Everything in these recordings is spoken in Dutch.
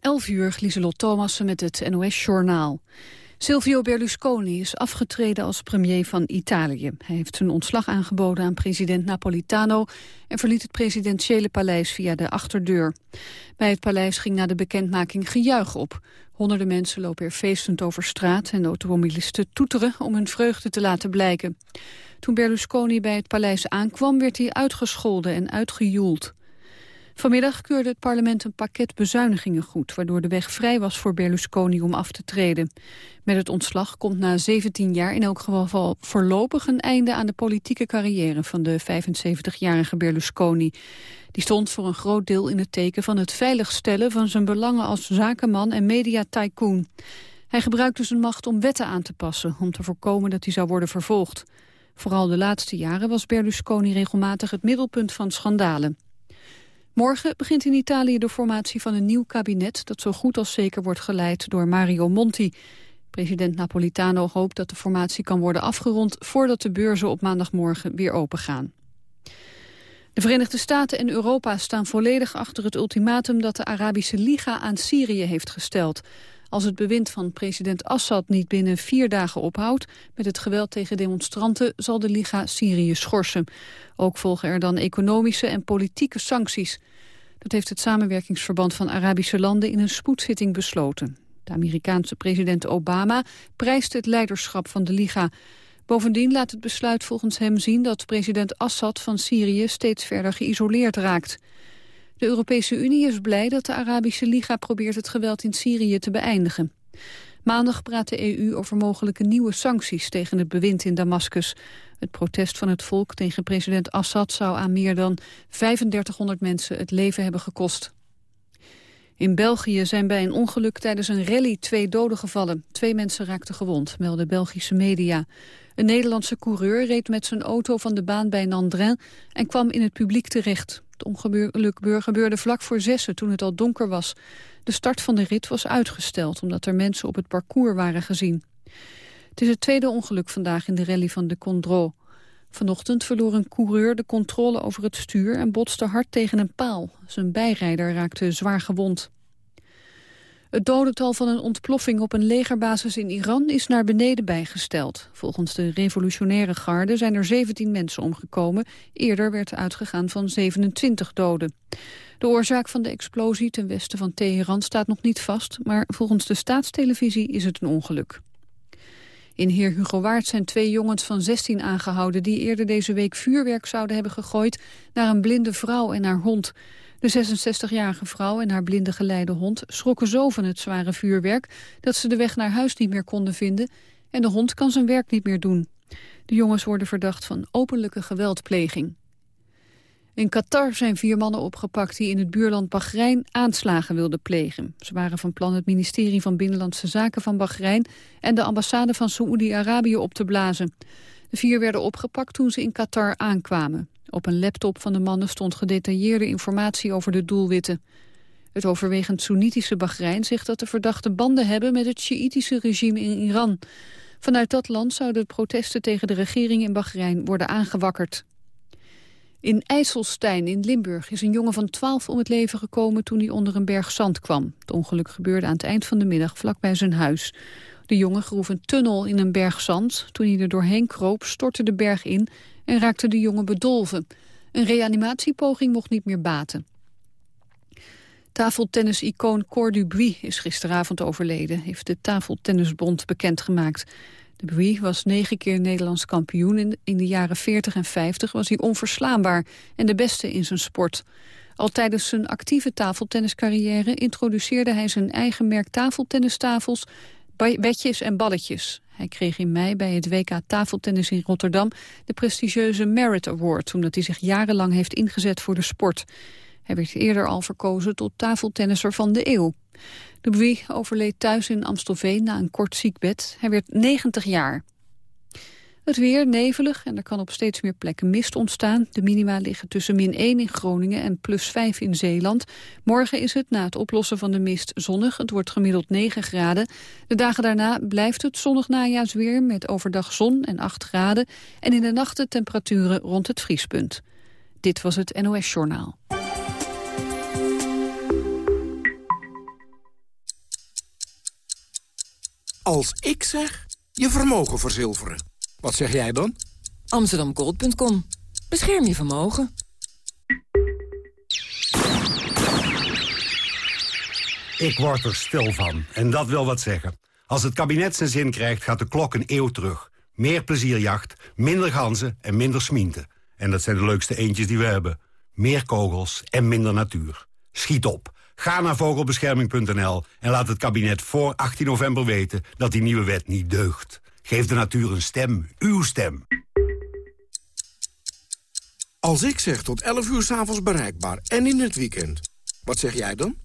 11 uur, Lieselot Thomassen met het NOS-journaal. Silvio Berlusconi is afgetreden als premier van Italië. Hij heeft zijn ontslag aangeboden aan president Napolitano... en verliet het presidentiële paleis via de achterdeur. Bij het paleis ging na de bekendmaking gejuich op. Honderden mensen lopen er feestend over straat... en automobilisten toeteren om hun vreugde te laten blijken. Toen Berlusconi bij het paleis aankwam... werd hij uitgescholden en uitgejoeld. Vanmiddag keurde het parlement een pakket bezuinigingen goed... waardoor de weg vrij was voor Berlusconi om af te treden. Met het ontslag komt na 17 jaar in elk geval voorlopig een einde... aan de politieke carrière van de 75-jarige Berlusconi. Die stond voor een groot deel in het teken van het veiligstellen... van zijn belangen als zakenman en media-tycoon. Hij gebruikte zijn macht om wetten aan te passen... om te voorkomen dat hij zou worden vervolgd. Vooral de laatste jaren was Berlusconi regelmatig het middelpunt van schandalen. Morgen begint in Italië de formatie van een nieuw kabinet... dat zo goed als zeker wordt geleid door Mario Monti. President Napolitano hoopt dat de formatie kan worden afgerond... voordat de beurzen op maandagmorgen weer opengaan. De Verenigde Staten en Europa staan volledig achter het ultimatum... dat de Arabische Liga aan Syrië heeft gesteld... Als het bewind van president Assad niet binnen vier dagen ophoudt... met het geweld tegen demonstranten zal de Liga Syrië schorsen. Ook volgen er dan economische en politieke sancties. Dat heeft het samenwerkingsverband van Arabische landen in een spoedzitting besloten. De Amerikaanse president Obama prijst het leiderschap van de Liga. Bovendien laat het besluit volgens hem zien dat president Assad van Syrië steeds verder geïsoleerd raakt. De Europese Unie is blij dat de Arabische Liga probeert het geweld in Syrië te beëindigen. Maandag praat de EU over mogelijke nieuwe sancties tegen het bewind in Damascus. Het protest van het volk tegen president Assad zou aan meer dan 3500 mensen het leven hebben gekost. In België zijn bij een ongeluk tijdens een rally twee doden gevallen. Twee mensen raakten gewond, melden Belgische media. Een Nederlandse coureur reed met zijn auto van de baan bij Nandrin en kwam in het publiek terecht. Het ongeluk gebeurde vlak voor zessen toen het al donker was. De start van de rit was uitgesteld omdat er mensen op het parcours waren gezien. Het is het tweede ongeluk vandaag in de rally van de Condro. Vanochtend verloor een coureur de controle over het stuur en botste hard tegen een paal. Zijn bijrijder raakte zwaar gewond. Het dodental van een ontploffing op een legerbasis in Iran is naar beneden bijgesteld. Volgens de revolutionaire garde zijn er 17 mensen omgekomen. Eerder werd uitgegaan van 27 doden. De oorzaak van de explosie ten westen van Teheran staat nog niet vast... maar volgens de staatstelevisie is het een ongeluk. In Heer Hugo Waard zijn twee jongens van 16 aangehouden... die eerder deze week vuurwerk zouden hebben gegooid... naar een blinde vrouw en haar hond. De 66-jarige vrouw en haar blinde geleide hond schrokken zo van het zware vuurwerk... dat ze de weg naar huis niet meer konden vinden... en de hond kan zijn werk niet meer doen. De jongens worden verdacht van openlijke geweldpleging. In Qatar zijn vier mannen opgepakt die in het buurland Bahrein aanslagen wilden plegen. Ze waren van plan het ministerie van Binnenlandse Zaken van Bahrein en de ambassade van Saoedi-Arabië op te blazen. De vier werden opgepakt toen ze in Qatar aankwamen. Op een laptop van de mannen stond gedetailleerde informatie over de doelwitten. Het overwegend Soenitische Bahrein zegt dat de verdachten banden hebben met het Sjiïtische regime in Iran. Vanuit dat land zouden de protesten tegen de regering in Bahrein worden aangewakkerd. In IJsselstein in Limburg is een jongen van 12 om het leven gekomen toen hij onder een berg zand kwam. Het ongeluk gebeurde aan het eind van de middag vlakbij zijn huis. De jongen groef een tunnel in een berg zand. Toen hij er doorheen kroop stortte de berg in en raakte de jongen bedolven. Een reanimatiepoging mocht niet meer baten. Tafeltennis-icoon Cor Dubuis is gisteravond overleden, heeft de Tafeltennisbond bekendgemaakt. Dubuis was negen keer Nederlands kampioen. In, in de jaren 40 en 50 was hij onverslaanbaar en de beste in zijn sport. Al tijdens zijn actieve tafeltenniscarrière introduceerde hij zijn eigen merk tafeltennistafels, bedjes en balletjes. Hij kreeg in mei bij het WK tafeltennis in Rotterdam de prestigieuze Merit Award, omdat hij zich jarenlang heeft ingezet voor de sport. Hij werd eerder al verkozen tot tafeltennisser van de eeuw. De Bui overleed thuis in Amstelveen na een kort ziekbed. Hij werd 90 jaar. Het weer nevelig en er kan op steeds meer plekken mist ontstaan. De minima liggen tussen min 1 in Groningen en plus 5 in Zeeland. Morgen is het na het oplossen van de mist zonnig. Het wordt gemiddeld 9 graden. De dagen daarna blijft het zonnig najaarsweer met overdag zon en 8 graden. En in de nachten temperaturen rond het vriespunt. Dit was het NOS Journaal. Als ik zeg, je vermogen verzilveren. Wat zeg jij dan? Amsterdamgold.com. Bescherm je vermogen. Ik word er stil van. En dat wil wat zeggen. Als het kabinet zijn zin krijgt, gaat de klok een eeuw terug. Meer plezierjacht, minder ganzen en minder smienten. En dat zijn de leukste eentjes die we hebben. Meer kogels en minder natuur. Schiet op. Ga naar vogelbescherming.nl en laat het kabinet voor 18 november weten dat die nieuwe wet niet deugt. Geef de natuur een stem, uw stem. Als ik zeg tot 11 uur s'avonds bereikbaar en in het weekend, wat zeg jij dan?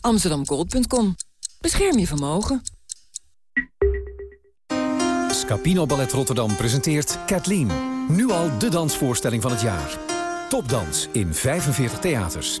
Amsterdamgold.com. Bescherm je vermogen. Scapino Ballet Rotterdam presenteert Kathleen. Nu al de dansvoorstelling van het jaar. Topdans in 45 theaters.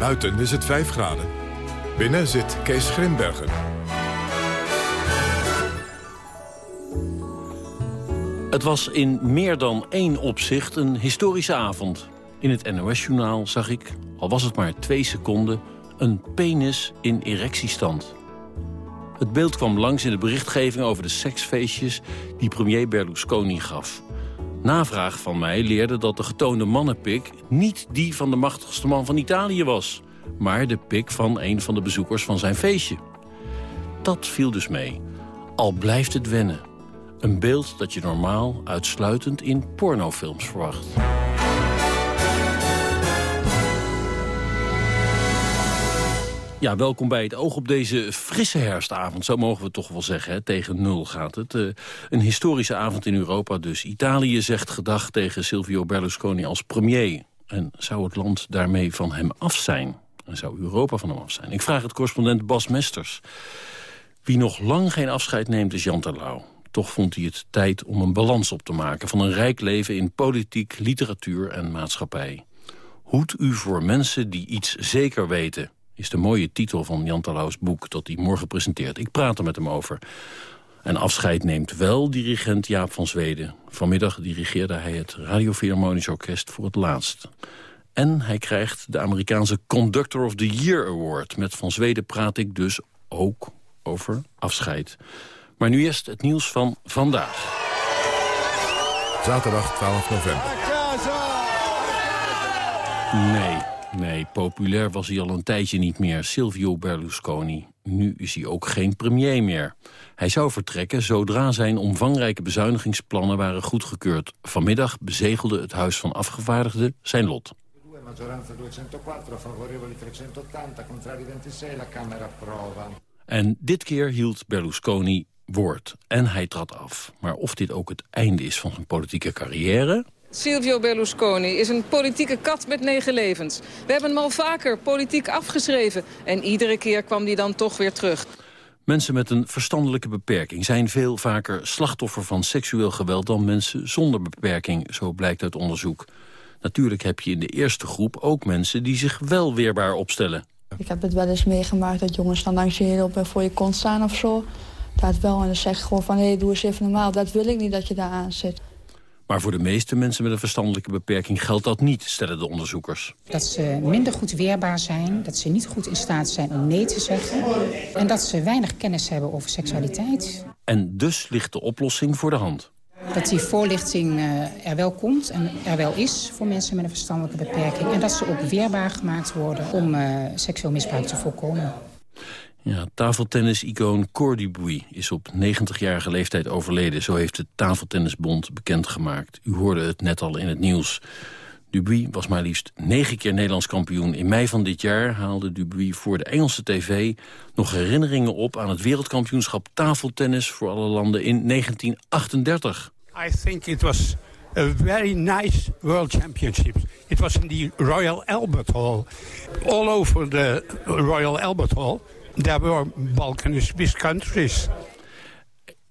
Buiten is het 5 graden. Binnen zit Kees Grimbergen. Het was in meer dan één opzicht een historische avond. In het NOS-journaal zag ik, al was het maar twee seconden... een penis in erectiestand. Het beeld kwam langs in de berichtgeving over de seksfeestjes... die premier Berlusconi gaf. Navraag van mij leerde dat de getoonde mannenpik... niet die van de machtigste man van Italië was... maar de pik van een van de bezoekers van zijn feestje. Dat viel dus mee. Al blijft het wennen. Een beeld dat je normaal uitsluitend in pornofilms verwacht. Ja, welkom bij het oog op deze frisse herfstavond. Zo mogen we toch wel zeggen, hè? tegen nul gaat het. Uh, een historische avond in Europa dus. Italië zegt gedag tegen Silvio Berlusconi als premier. En zou het land daarmee van hem af zijn? En zou Europa van hem af zijn? Ik vraag het correspondent Bas Mesters. Wie nog lang geen afscheid neemt is Jan Terlouw. Toch vond hij het tijd om een balans op te maken... van een rijk leven in politiek, literatuur en maatschappij. Hoed u voor mensen die iets zeker weten is de mooie titel van Jan Terlouws boek dat hij morgen presenteert. Ik praat er met hem over. En afscheid neemt wel dirigent Jaap van Zweden. Vanmiddag dirigeerde hij het Radio Philharmonisch Orkest voor het laatst. En hij krijgt de Amerikaanse Conductor of the Year Award. Met Van Zweden praat ik dus ook over afscheid. Maar nu eerst het nieuws van vandaag. Zaterdag 12 november. Nee, Nee, populair was hij al een tijdje niet meer, Silvio Berlusconi. Nu is hij ook geen premier meer. Hij zou vertrekken zodra zijn omvangrijke bezuinigingsplannen waren goedgekeurd. Vanmiddag bezegelde het Huis van Afgevaardigden zijn lot. En dit keer hield Berlusconi woord en hij trad af. Maar of dit ook het einde is van zijn politieke carrière... Silvio Berlusconi is een politieke kat met negen levens. We hebben hem al vaker politiek afgeschreven. En iedere keer kwam hij dan toch weer terug. Mensen met een verstandelijke beperking zijn veel vaker slachtoffer van seksueel geweld dan mensen zonder beperking, zo blijkt uit onderzoek. Natuurlijk heb je in de eerste groep ook mensen die zich wel weerbaar opstellen. Ik heb het wel eens meegemaakt dat jongens dan langs je heel voor je kont staan of zo. Dat wel en dan zeg je gewoon van hé, hey, doe eens even normaal. Dat wil ik niet dat je daar aan zit. Maar voor de meeste mensen met een verstandelijke beperking geldt dat niet, stellen de onderzoekers. Dat ze minder goed weerbaar zijn, dat ze niet goed in staat zijn om nee te zeggen... en dat ze weinig kennis hebben over seksualiteit. En dus ligt de oplossing voor de hand. Dat die voorlichting uh, er wel komt en er wel is voor mensen met een verstandelijke beperking... en dat ze ook weerbaar gemaakt worden om uh, seksueel misbruik te voorkomen. Ja, tafeltennis-icoon Cor is op 90-jarige leeftijd overleden. Zo heeft de Tafeltennisbond bekendgemaakt. U hoorde het net al in het nieuws. Dubuis was maar liefst negen keer Nederlands kampioen. In mei van dit jaar haalde Dubuis voor de Engelse tv... nog herinneringen op aan het wereldkampioenschap tafeltennis... voor alle landen in 1938. I think it was a very nice World Championship. It was in the Royal Albert Hall. All over the Royal Albert Hall, there were Balkanist countries.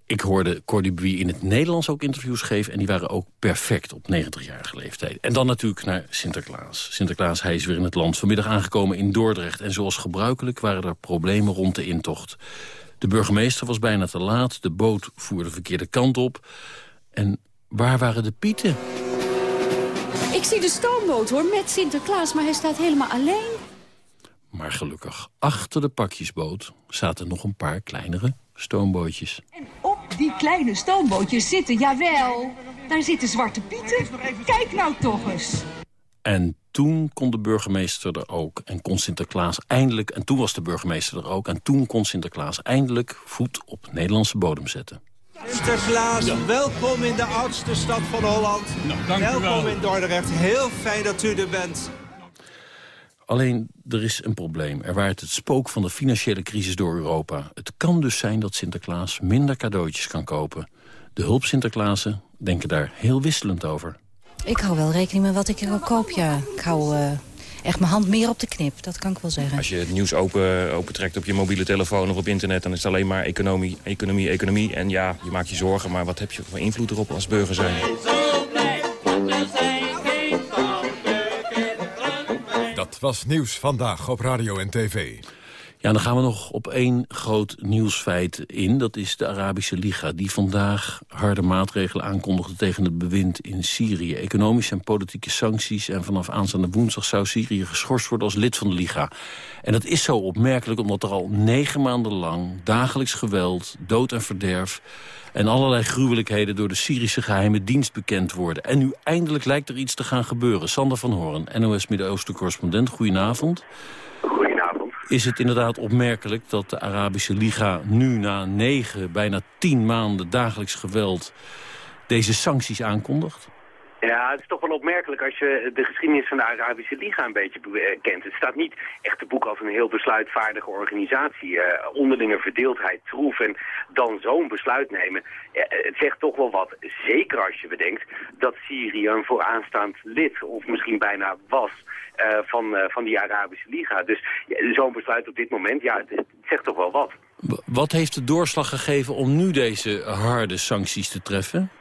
Ik hoorde Cordy in het Nederlands ook interviews geven... en die waren ook perfect op 90-jarige leeftijd. En dan natuurlijk naar Sinterklaas. Sinterklaas, hij is weer in het land. Vanmiddag aangekomen in Dordrecht. En zoals gebruikelijk waren er problemen rond de intocht. De burgemeester was bijna te laat. De boot voerde de verkeerde kant op. En waar waren de pieten? Ik zie de stoomboot hoor, met Sinterklaas, maar hij staat helemaal alleen. Maar gelukkig, achter de pakjesboot zaten nog een paar kleinere stoombootjes. En op die kleine stoombootjes zitten, jawel, daar zitten zwarte pieten. Kijk nou toch eens. En toen kon de burgemeester er ook en kon Sinterklaas eindelijk... en toen was de burgemeester er ook en toen kon Sinterklaas eindelijk voet op Nederlandse bodem zetten. Sinterklaas, welkom in de oudste stad van Holland. Nou, welkom in Dordrecht. Heel fijn dat u er bent. Alleen, er is een probleem. Er waait het spook van de financiële crisis door Europa. Het kan dus zijn dat Sinterklaas minder cadeautjes kan kopen. De hulp Sinterklaasen denken daar heel wisselend over. Ik hou wel rekening met wat ik er ook koop, ja. Ik hou uh, echt mijn hand meer op de knip, dat kan ik wel zeggen. Als je het nieuws open, opentrekt op je mobiele telefoon of op internet... dan is het alleen maar economie, economie, economie. En ja, je maakt je zorgen, maar wat heb je voor invloed erop als burger zijn? Dat was Nieuws Vandaag op Radio en TV. Ja, dan gaan we nog op één groot nieuwsfeit in. Dat is de Arabische Liga, die vandaag harde maatregelen aankondigde tegen het bewind in Syrië. Economische en politieke sancties. En vanaf aanstaande woensdag zou Syrië geschorst worden als lid van de Liga. En dat is zo opmerkelijk omdat er al negen maanden lang dagelijks geweld, dood en verderf en allerlei gruwelijkheden door de Syrische geheime dienst bekend worden. En nu eindelijk lijkt er iets te gaan gebeuren. Sander van Hoorn, NOS Midden-Oosten correspondent, goedenavond. Is het inderdaad opmerkelijk dat de Arabische Liga nu na negen, bijna tien maanden dagelijks geweld deze sancties aankondigt? Ja, het is toch wel opmerkelijk als je de geschiedenis van de Arabische Liga een beetje eh, kent. Het staat niet echt te boek als een heel besluitvaardige organisatie. Uh, onderlinge verdeeldheid, troef en dan zo'n besluit nemen. het zegt toch wel wat. Zeker als je bedenkt dat Syrië een vooraanstaand lid, of misschien bijna was, van, van die Arabische Liga. Dus zo'n besluit op dit moment, ja, het zegt toch wel wat. Wat heeft de doorslag gegeven om nu deze harde sancties te treffen?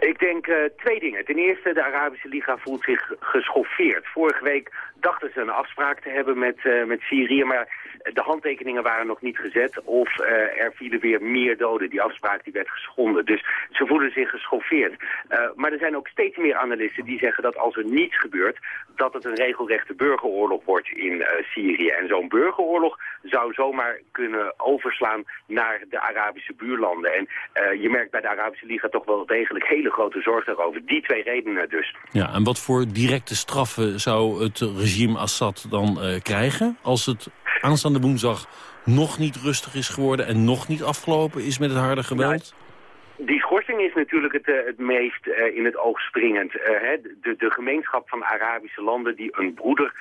Ik denk uh, twee dingen. Ten eerste, de Arabische Liga voelt zich geschoffeerd. Vorige week dachten ze een afspraak te hebben met, uh, met Syrië, maar de handtekeningen waren nog niet gezet of uh, er vielen weer meer doden. Die afspraak die werd geschonden. Dus ze voelen zich geschoffeerd. maar er zijn ook steeds meer analisten die zeggen dat als er niets gebeurt, dat het een regelrechte burgeroorlog wordt in Syrië. En zo'n burgeroorlog zou zomaar kunnen overslaan naar de Arabische buurlanden. En je merkt bij de Arabische Liga toch wel degelijk hele grote zorg daarover. Die twee redenen dus. Ja, en wat voor directe straffen zou het regime Assad dan uh, krijgen... als het aanstaande woensdag nog niet rustig is geworden... en nog niet afgelopen is met het harde geweld? Die schorsing is natuurlijk het, uh, het meest uh, in het oog springend. Uh, hè? De, de, gemeenschap van Arabische landen die een broeder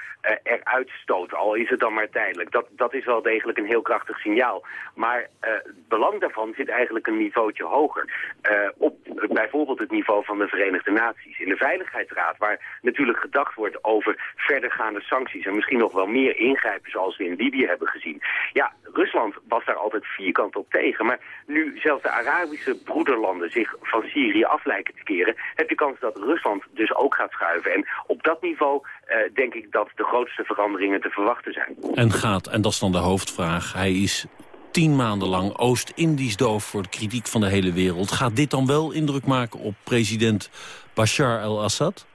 eruit stoot, al is het dan maar tijdelijk. Dat, dat is wel degelijk een heel krachtig signaal. Maar het belang daarvan zit eigenlijk een niveautje hoger. op bijvoorbeeld het niveau van de Verenigde Naties. In de Veiligheidsraad, waar natuurlijk gedacht wordt over verdergaande sancties... en misschien nog wel meer ingrijpen zoals we in Libië hebben gezien. Ja, Rusland was daar altijd vierkant op tegen. Maar nu zelfs de Arabische broeder broederlanden zich van Syrië af lijken te keren... heb je kans dat Rusland dus ook gaat schuiven. En op dat niveau uh, denk ik dat de grootste veranderingen te verwachten zijn. En gaat, en dat is dan de hoofdvraag, hij is tien maanden lang Oost-Indisch doof voor de kritiek van de hele wereld. Gaat dit dan wel indruk maken op president Bashar al-Assad?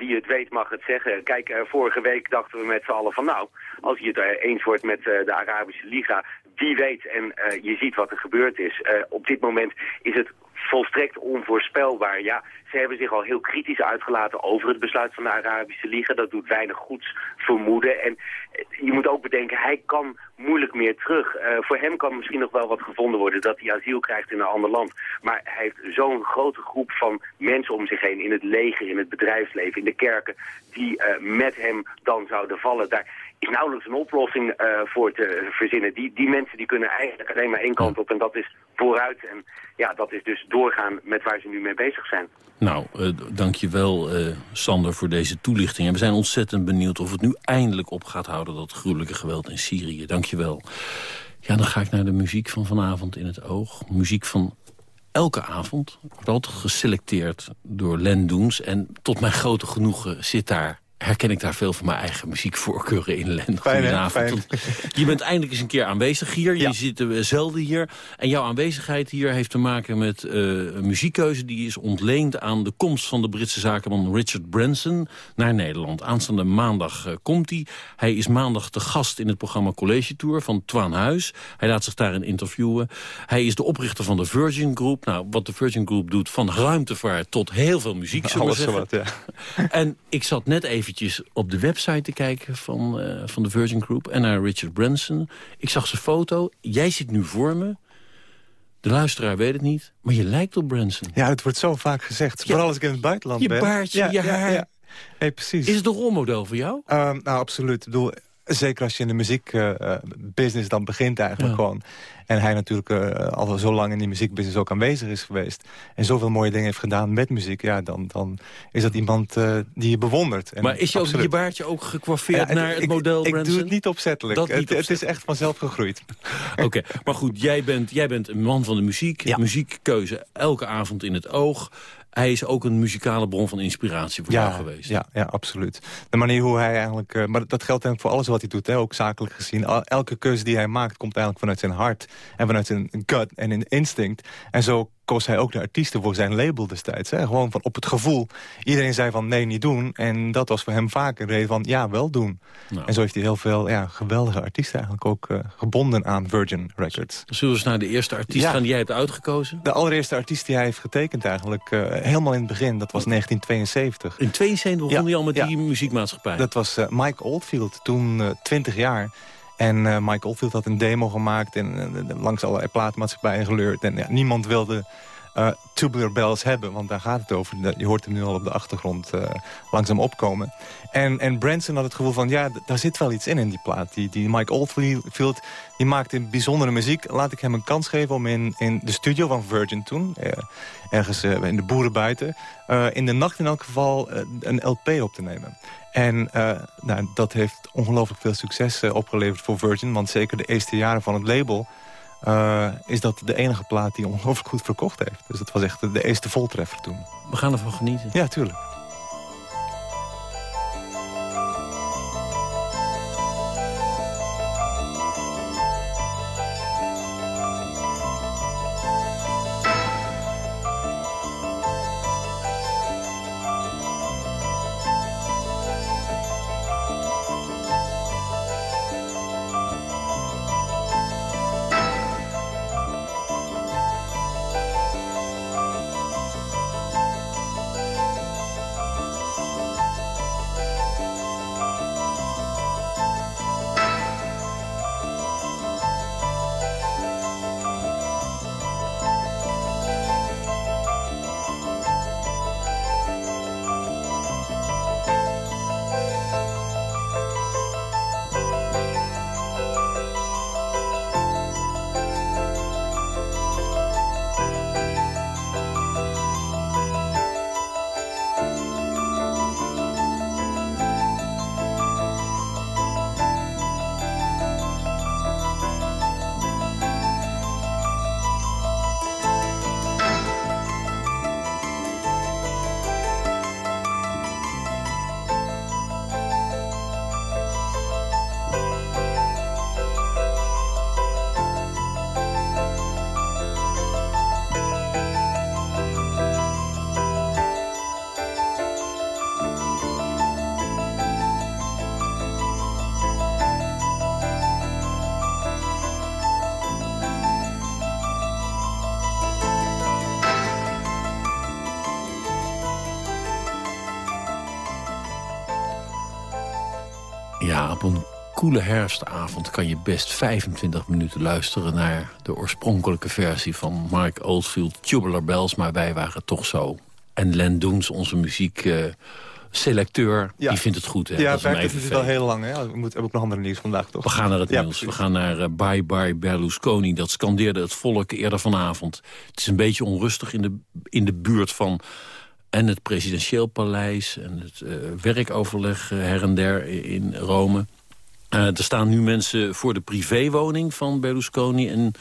Wie het weet mag het zeggen. Kijk, uh, vorige week dachten we met z'n allen van nou, als je het eens wordt met uh, de Arabische Liga, wie weet en uh, je ziet wat er gebeurd is. Op dit moment is het volstrekt onvoorspelbaar. Ja, ze hebben zich al heel kritisch uitgelaten over het besluit van de Arabische Liga. Dat doet weinig goeds vermoeden. En je moet ook bedenken, hij kan moeilijk meer terug. Uh, voor hem kan misschien nog wel wat gevonden worden dat hij asiel krijgt in een ander land. Maar hij heeft zo'n grote groep van mensen om zich heen, in het leger, in het bedrijfsleven, in de kerken, die uh, met hem dan zouden vallen. Daar is nauwelijks een oplossing uh, voor te verzinnen. Die, die mensen die kunnen eigenlijk alleen maar één kant op en dat is vooruit. En ja, dat is dus doorgaan met waar ze nu mee bezig zijn. Nou, uh, dank je wel, uh, Sander, voor deze toelichting. En we zijn ontzettend benieuwd of het nu eindelijk op gaat houden... dat gruwelijke geweld in Syrië. Dank je wel. Ja, dan ga ik naar de muziek van vanavond in het oog. Muziek van elke avond. Wordt altijd geselecteerd door Len Doens. En tot mijn grote genoegen zit daar herken ik daar veel van mijn eigen muziekvoorkeuren in, Len. Goedenavond. Je bent eindelijk eens een keer aanwezig hier. Je zit uh, zelden hier. En jouw aanwezigheid hier heeft te maken met uh, een muziekkeuze... die is ontleend aan de komst van de Britse zakenman Richard Branson naar Nederland. Aanstaande maandag uh, komt hij. Hij is maandag te gast in het programma College Tour van Twaan Huis. Hij laat zich daarin interviewen. Hij is de oprichter van de Virgin Group. Nou, wat de Virgin Group doet, van ruimtevaart tot heel veel muziek, zullen we zeggen. Wat, ja. En ik zat net even op de website te kijken van, uh, van de Virgin Group... en naar Richard Branson. Ik zag zijn foto. Jij zit nu voor me. De luisteraar weet het niet, maar je lijkt op Branson. Ja, het wordt zo vaak gezegd. Vooral als ik in het buitenland je ben. Je baardje, je haar. Ja, Hey, precies. Is het een rolmodel voor jou? Uh, nou, absoluut. Ik bedoel, zeker als je in de muziekbusiness uh, dan begint eigenlijk ja. gewoon. En hij natuurlijk uh, al zo lang in die muziekbusiness ook aanwezig is geweest. En zoveel mooie dingen heeft gedaan met muziek. Ja, dan, dan is dat iemand uh, die je bewondert. En maar is je, ook, je baardje ook gekwaffeerd ja, naar het model ik, Branson? Ik doe het niet opzettelijk. Dat het, opzettelijk. het is echt vanzelf gegroeid. Oké, okay, maar goed, jij bent, jij bent een man van de muziek. Ja. Muziekkeuze elke avond in het oog hij is ook een muzikale bron van inspiratie voor ja, jou geweest. Ja, ja, absoluut. De manier hoe hij eigenlijk... Uh, maar dat geldt eigenlijk voor alles wat hij doet, hè, ook zakelijk gezien. Elke keuze die hij maakt komt eigenlijk vanuit zijn hart. En vanuit zijn gut en een instinct. En zo koos hij ook de artiesten voor zijn label destijds. Hè? Gewoon van op het gevoel. Iedereen zei van nee, niet doen. En dat was voor hem vaak een reden van ja, wel doen. Nou. En zo heeft hij heel veel ja, geweldige artiesten eigenlijk ook uh, gebonden aan Virgin Records. Zullen we eens naar de eerste artiest ja. gaan die jij hebt uitgekozen? De allereerste artiest die hij heeft getekend eigenlijk, uh, helemaal in het begin, dat was 1972. In 72 begon ja. hij al met die muziekmaatschappij? Dat was uh, Mike Oldfield, toen 20 jaar. En uh, Mike Oldfield had een demo gemaakt en uh, langs allerlei platenmaatschappijen geleurd. En ja, niemand wilde uh, Tubular Bells hebben, want daar gaat het over. Je hoort hem nu al op de achtergrond langzaam opkomen. En, en Branson had het gevoel van, ja, daar zit wel iets in in die plaat. Die, die Mike Oldfield, die maakte bijzondere muziek. Laat ik hem een kans geven om in, in de studio van Virgin toen... ergens in de boeren buiten... in de nacht in elk geval een LP op te nemen. En uh, nou, dat heeft ongelooflijk veel succes uh, opgeleverd voor Virgin. Want zeker de eerste jaren van het label... Uh, is dat de enige plaat die ongelooflijk goed verkocht heeft. Dus dat was echt de, de eerste voltreffer toen. We gaan ervan genieten. Ja, tuurlijk. Ja, op een koele herfstavond kan je best 25 minuten luisteren... naar de oorspronkelijke versie van Mark Oldfield, Tubular Bells. Maar wij waren toch zo. En Len Doens, onze muziekselecteur, die vindt het goed. Hè? Ja, dat werkt het al heel lang. Hè? We moeten hebben ook nog andere nieuws vandaag, toch? We gaan naar het nieuws. We gaan naar uh, Bye Bye Berlusconi. Dat scandeerde het volk eerder vanavond. Het is een beetje onrustig in de, in de buurt van en het presidentieel paleis en het uh, werkoverleg uh, her en der in Rome. Uh, er staan nu mensen voor de privéwoning van Berlusconi... en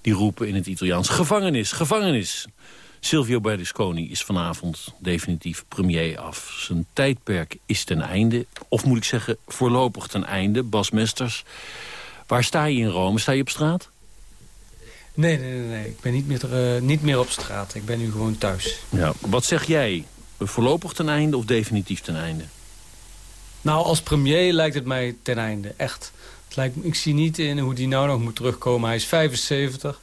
die roepen in het Italiaans gevangenis, gevangenis. Silvio Berlusconi is vanavond definitief premier af. Zijn tijdperk is ten einde, of moet ik zeggen voorlopig ten einde. Bas Mesters, waar sta je in Rome? Sta je op straat? Nee, nee, nee, nee. ik ben niet meer, uh, niet meer op straat. Ik ben nu gewoon thuis. Ja, wat zeg jij? Voorlopig ten einde of definitief ten einde? Nou, als premier lijkt het mij ten einde, echt. Het lijkt, ik zie niet in hoe die nou nog moet terugkomen. Hij is 75.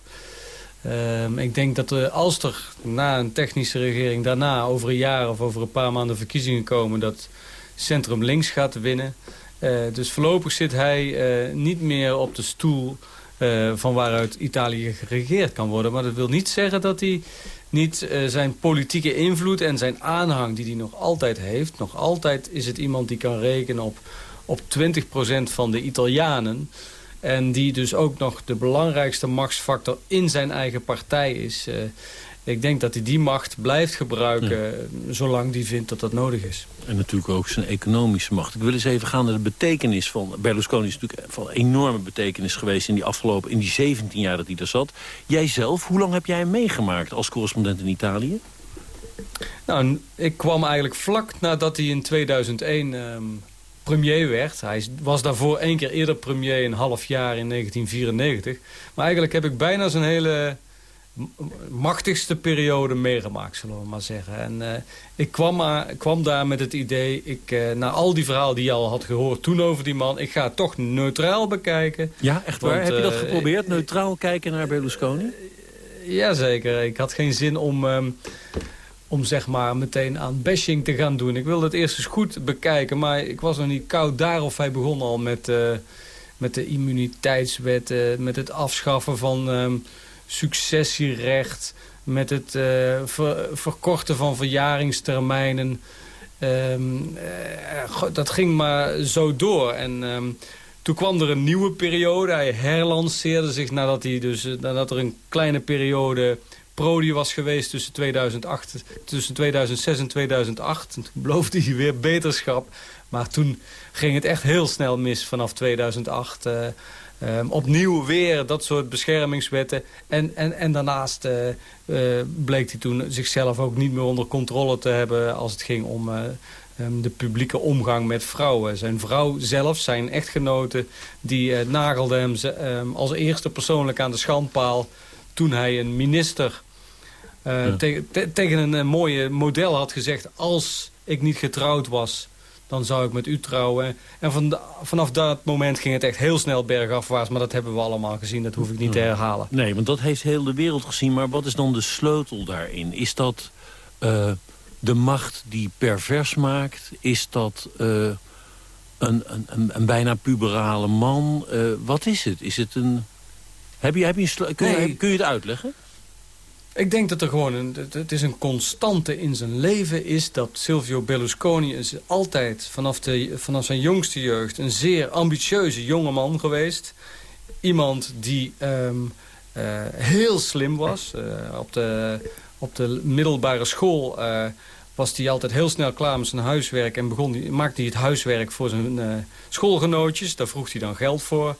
Um, ik denk dat er, als er na een technische regering daarna over een jaar of over een paar maanden verkiezingen komen... dat Centrum Links gaat winnen. Uh, dus voorlopig zit hij uh, niet meer op de stoel uh, van waaruit Italië geregeerd kan worden. Maar dat wil niet zeggen dat hij niet uh, zijn politieke invloed en zijn aanhang die hij nog altijd heeft. Nog altijd is het iemand die kan rekenen op, op 20% van de Italianen. En die dus ook nog de belangrijkste machtsfactor in zijn eigen partij is. Uh, ik denk dat hij die macht blijft gebruiken ja. zolang hij vindt dat dat nodig is. En natuurlijk ook zijn economische macht. Ik wil eens even gaan naar de betekenis van... Berlusconi is natuurlijk van enorme betekenis geweest in die afgelopen... in die 17 jaar dat hij daar zat. Jij zelf, hoe lang heb jij hem meegemaakt als correspondent in Italië? Nou, ik kwam eigenlijk vlak nadat hij in 2001 um, premier werd. Hij was daarvoor één keer eerder premier, een half jaar in 1994. Maar eigenlijk heb ik bijna zijn hele machtigste periode meegemaakt, zullen we maar zeggen. En uh, ik kwam, maar, kwam daar met het idee, ik, uh, na al die verhalen die je al had gehoord toen over die man... ik ga het toch neutraal bekijken. Ja, echt waar? Want, Heb je dat geprobeerd, neutraal kijken naar Berlusconi? Jazeker. Ik had geen zin om... Um, om zeg maar meteen aan bashing te gaan doen. Ik wilde het eerst eens goed bekijken, maar ik was nog niet koud daar of hij begon al met, uh, met de immuniteitswetten, met het afschaffen van um, successierecht, met het ver, verkorten van verjaringstermijnen. Um, uh, dat ging maar zo door. En um, toen kwam er een nieuwe periode. Hij herlanceerde zich nadat, hij dus, nadat er een kleine periode Prodi was geweest tussen 2008, tussen 2006 en 2008. En toen beloofde hij weer beterschap. Maar toen ging het echt heel snel mis vanaf 2008. Uh, um, opnieuw weer dat soort beschermingswetten. En, en, en daarnaast uh, uh, bleek hij toen zichzelf ook niet meer onder controle te hebben... als het ging om uh, um, de publieke omgang met vrouwen. Zijn vrouw zelf, zijn echtgenote, die nagelde hem um, als eerste persoonlijk aan de schandpaal... toen hij een minister ja. te, te, tegen een, een mooie model had gezegd... als ik niet getrouwd was dan zou ik met u trouwen. En van vanaf dat moment ging het echt heel snel bergafwaarts. Maar dat hebben we allemaal gezien, dat hoef ik niet te herhalen. Nee, want dat heeft heel de wereld gezien. Maar wat is dan de sleutel daarin? Is dat uh, de macht die pervers maakt? Is dat uh, een, een, een, een, bijna puberale man? Uh, wat is het? Is het een... Heb je, heb je een kun, nee. kun je het uitleggen? Ik denk dat er gewoon een, het is een constante in zijn leven is dat Silvio Berlusconi is altijd vanaf, de, vanaf zijn jongste jeugd een zeer ambitieuze jongeman geweest. Iemand die um, uh, heel slim was. Uh, op, de, op de middelbare school uh, was hij altijd heel snel klaar met zijn huiswerk en begon maakte hij het huiswerk voor zijn schoolgenootjes. Daar vroeg hij dan geld voor.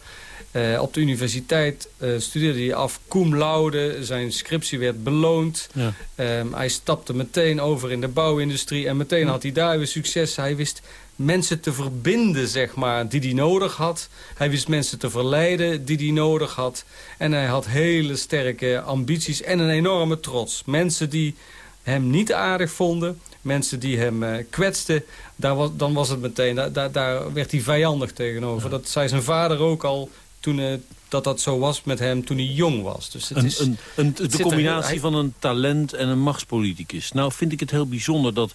Uh, op de universiteit uh, studeerde hij af cum laude. Zijn scriptie werd beloond. Ja. Um, hij stapte meteen over in de bouwindustrie. En meteen had hij daar weer succes. Hij wist mensen te verbinden, zeg maar, die hij nodig had. Hij wist mensen te verleiden die hij nodig had. En hij had hele sterke ambities en een enorme trots. Mensen die hem niet aardig vonden, mensen die hem uh, kwetsten, daar was, dan was het meteen, daar, daar werd hij vijandig tegenover. Ja. Dat zei zijn vader ook al toen uh, dat dat zo was met hem toen hij jong was. Dus het een, is, een, een, de combinatie van een talent en een machtspoliticus. Nou vind ik het heel bijzonder dat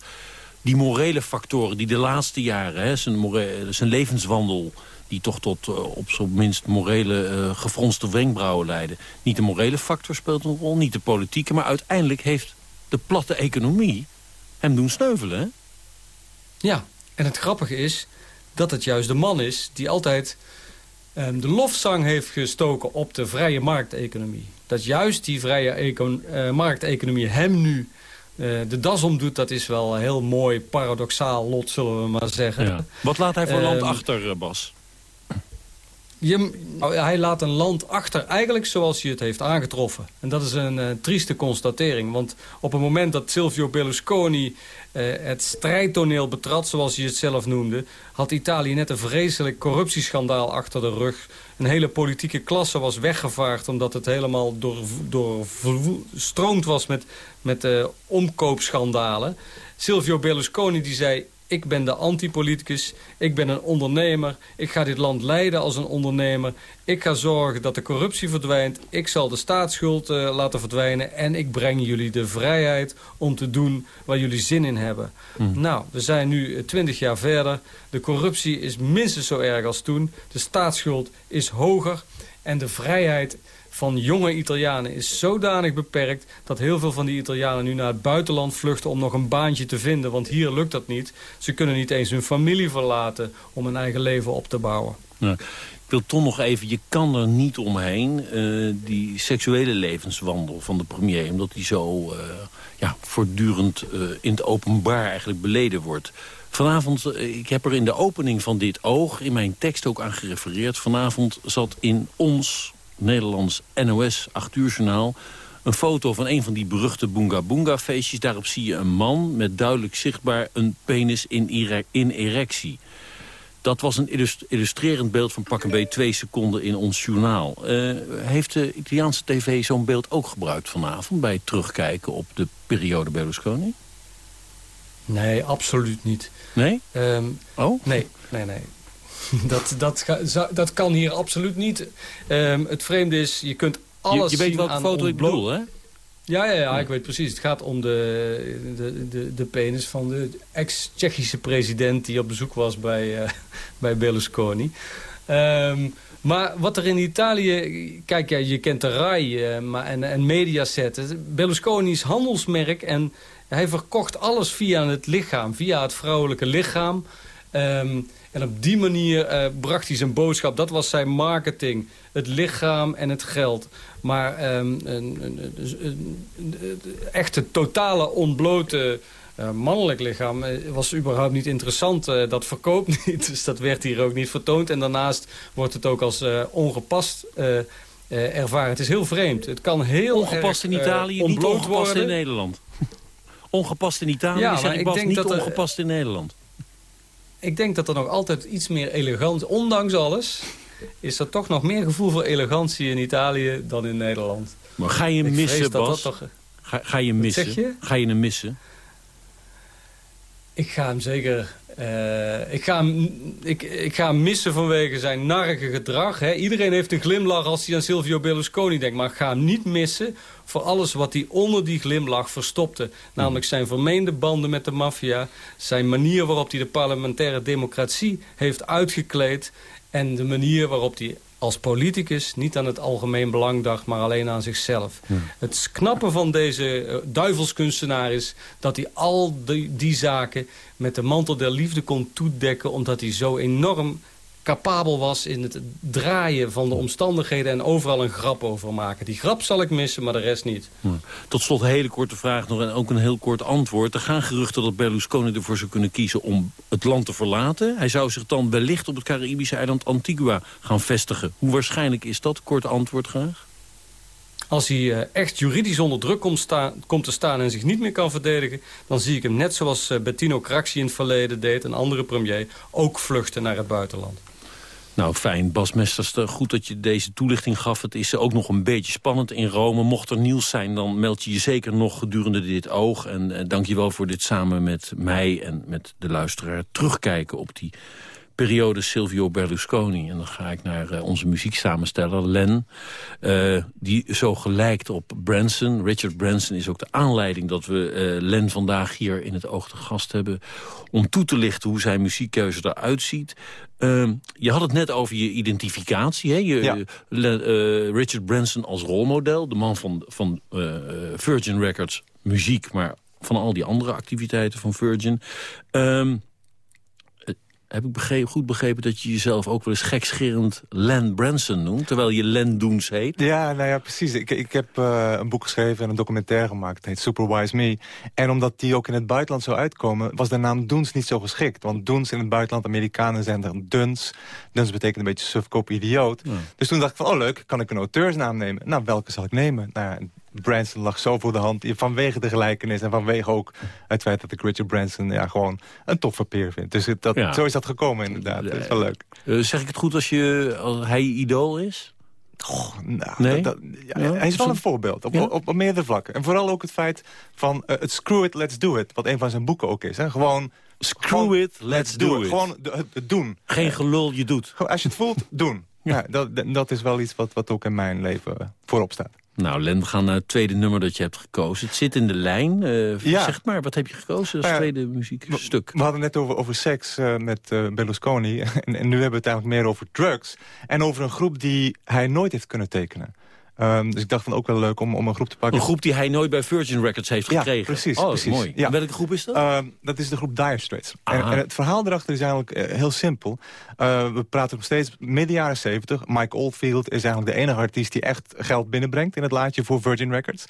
die morele factoren die de laatste jaren... Hè, zijn, more- zijn levenswandel die toch tot eh, op zo'n minst morele eh, gefronste wenkbrauwen leiden. Niet de morele factor speelt een rol, niet de politieke... maar uiteindelijk heeft de platte economie hem doen sneuvelen. Hè? Ja, en het grappige is dat het juist de man is die altijd de lofzang heeft gestoken op de vrije markteconomie. Dat juist die vrije eh, markteconomie hem nu eh, de das omdoet, dat is wel een heel mooi paradoxaal lot, zullen we maar zeggen. Ja. Wat laat hij voor land Ehm, achter, eh, Bas? Je, nou, hij laat een land achter eigenlijk zoals hij het heeft aangetroffen. En dat is een eh, trieste constatering. Want op het moment dat Silvio Berlusconi eh, het strijdtoneel betrad, zoals hij het zelf noemde... had Italië net een vreselijk corruptieschandaal achter de rug. Een hele politieke klasse was weggevaagd... omdat het helemaal door, door stroomd was met, met eh, omkoopschandalen. Silvio Berlusconi die zei... Ik ben de antipoliticus, ik ben een ondernemer. Ik ga dit land leiden als een ondernemer. Ik ga zorgen dat de corruptie verdwijnt. Ik zal de staatsschuld eh, laten verdwijnen. En ik breng jullie de vrijheid om te doen waar jullie zin in hebben. Nou, we zijn nu eh, twintig jaar verder. De corruptie is minstens zo erg als toen. De staatsschuld is hoger. En de vrijheid van jonge Italianen is zodanig beperkt... dat heel veel van die Italianen nu naar het buitenland vluchten... om nog een baantje te vinden, want hier lukt dat niet. Ze kunnen niet eens hun familie verlaten om een eigen leven op te bouwen. Ik wil toch nog even, je kan er niet omheen... eh, die seksuele levenswandel van de premier... omdat die zo eh, ja, voortdurend eh, in het openbaar eigenlijk beleden wordt... Vanavond, ik heb er in de opening van dit oog, in mijn tekst ook aan gerefereerd. Vanavond zat in ons Nederlands NOS 8 uur journaal een foto van een van die beruchte Boonga Boonga feestjes. Daarop zie je een man met duidelijk zichtbaar een penis in, in erectie. Dat was een illust- illustrerend beeld van pak een beetje twee seconden in ons journaal. Eh, heeft de Italiaanse tv zo'n beeld ook gebruikt vanavond... bij het terugkijken op de periode Berlusconi? Nee, absoluut niet. Nee? oh? Nee, nee, nee. Dat, dat, dat kan hier absoluut niet. Ehm, het vreemde is, je kunt alles je weet zien welke aan foto ik bedoel, hè? Ja, ja, ja, ik weet precies. Het gaat om de, de, de, penis van de ex-Tsjechische president... die op bezoek was bij, eh, bij Berlusconi. Ehm, maar wat er in Italië... Kijk, ja, je kent de RAI eh, maar, en, en Mediaset. Berlusconi is handelsmerk en hij verkocht alles via het lichaam. Via het vrouwelijke lichaam. Ehm, en op die manier eh, bracht hij zijn boodschap. Dat was zijn marketing. Het lichaam en het geld. Maar ehm, een, een, een, een- echte totale ontblote eh, mannelijk lichaam eh, was überhaupt niet interessant. Eh, dat verkoopt niet, dus dat werd hier ook niet vertoond. En daarnaast wordt het ook als ongepast ervaren. Het is heel vreemd. Het kan heel Ongepast erg, in Italië, niet ongepast worden. in Nederland. ongepast in Italië, Ja, maar ik denk niet dat er- ongepast in Nederland. Ik denk dat er nog altijd iets meer elegant... Ondanks alles is er toch nog meer gevoel voor elegantie in Italië dan in Nederland. Maar ga je missen, Bas? dat toch- Ga, ga je hem missen? zeg je? Ga je hem missen? Ik ga hem zeker... eh, ik, ga hem, ik, ik ga hem missen vanwege zijn narrige gedrag. Hè. Iedereen heeft een glimlach als hij aan Silvio Berlusconi denkt. Maar ik ga hem niet missen voor alles wat hij onder die glimlach verstopte. Namelijk zijn vermeende banden met de maffia. Zijn manier waarop hij de parlementaire democratie heeft uitgekleed. En de manier waarop hij als politicus niet aan het algemeen belang dacht... maar alleen aan zichzelf. Het knappe van deze eh, duivelskunstenaar is... dat hij al die, die zaken met de mantel der liefde kon toedekken... omdat hij zo enorm capabel was in het draaien van de omstandigheden... en overal een grap over maken. Die grap zal ik missen, maar de rest niet. Ja. Tot slot een hele korte vraag nog en ook een heel kort antwoord. Er gaan geruchten dat Berlusconi ervoor zou kunnen kiezen om het land te verlaten. Hij zou zich dan wellicht op het Caribische eiland Antigua gaan vestigen. Hoe waarschijnlijk is dat? Kort antwoord graag. Als hij eh, echt juridisch onder druk komt, sta- komt te staan en zich niet meer kan verdedigen... dan zie ik hem net zoals eh, Bettino Craxi in het verleden deed... een andere premier, ook vluchten naar het buitenland. Nou, fijn. Bas goed dat je deze toelichting gaf. Het is ook nog een beetje spannend in Rome. Mocht er nieuws zijn, dan meld je je zeker nog gedurende dit oog. En eh, dank je wel voor dit samen met mij en met de luisteraar terugkijken op die periode Silvio Berlusconi. En dan ga ik naar uh, onze muzieksamensteller Len. Uh, die zo gelijkt op Branson. Richard Branson is ook de aanleiding dat we uh, Len vandaag hier in het oog te gast hebben. Om toe te lichten hoe zijn muziekkeuze eruit ziet. Ehm, je had het net over je identificatie. Hè? Je, ja. Richard Branson als rolmodel. De man van, van Virgin Records muziek, maar van al die andere activiteiten van Virgin. Um, heb ik begrepen, goed begrepen dat je jezelf ook wel eens gekscherend Len Branson noemt... terwijl je Len Doens heet? Ja, nou ja, precies. Ik, ik heb uh, een boek geschreven en een documentaire gemaakt. Het heet Superwise Me. En omdat die ook in het buitenland zou uitkomen... was de naam Doens niet zo geschikt. Want Doens in het buitenland, Amerikanen zijn er Duns. Duns betekent een beetje sufkoop idioot. Dus toen dacht ik van, oh leuk, kan ik een auteursnaam nemen? Nou, welke zal ik nemen? Nou ja, Branson lag zo voor de hand. Vanwege de gelijkenis en vanwege ook het feit dat ik Richard Branson ja, gewoon een toffe peer vind. Dus dat, zo is dat gekomen inderdaad. Dat is wel leuk. Uh, zeg ik het goed als, je, als hij idool is? Oh, nou, nee? dat, ja, hij is wel een voorbeeld op, op, op, meerdere vlakken. En vooral ook het feit van uh, het screw it, let's do it. Wat een van zijn boeken ook is. Hè? Gewoon Screw it, let's do, it. Gewoon het doen. Geen gelul, je doet. Als je het voelt, doen. Ja, dat, dat is wel iets wat, wat ook in mijn leven voorop staat. Nou, Len, we gaan naar het tweede nummer dat je hebt gekozen. Het zit in de lijn. Uh, ja. Zeg maar, wat heb je gekozen als nou tweede muziekstuk? We, hadden net over, over seks uh, met uh, Berlusconi. en, en, nu hebben we het eigenlijk meer over drugs. En over een groep die hij nooit heeft kunnen tekenen. Um, dus ik dacht van ook wel leuk om, om een groep te pakken. Een groep die hij nooit bij Virgin Records heeft gekregen? Ja, precies. Oh, precies. mooi. Ja. welke groep is dat? Uh, dat is de groep Dire Straits. En, en, het verhaal erachter is eigenlijk uh, heel simpel. Uh, we praten nog steeds midden jaren 70. Mike Oldfield is eigenlijk de enige artiest die echt geld binnenbrengt... in het laadje voor Virgin Records.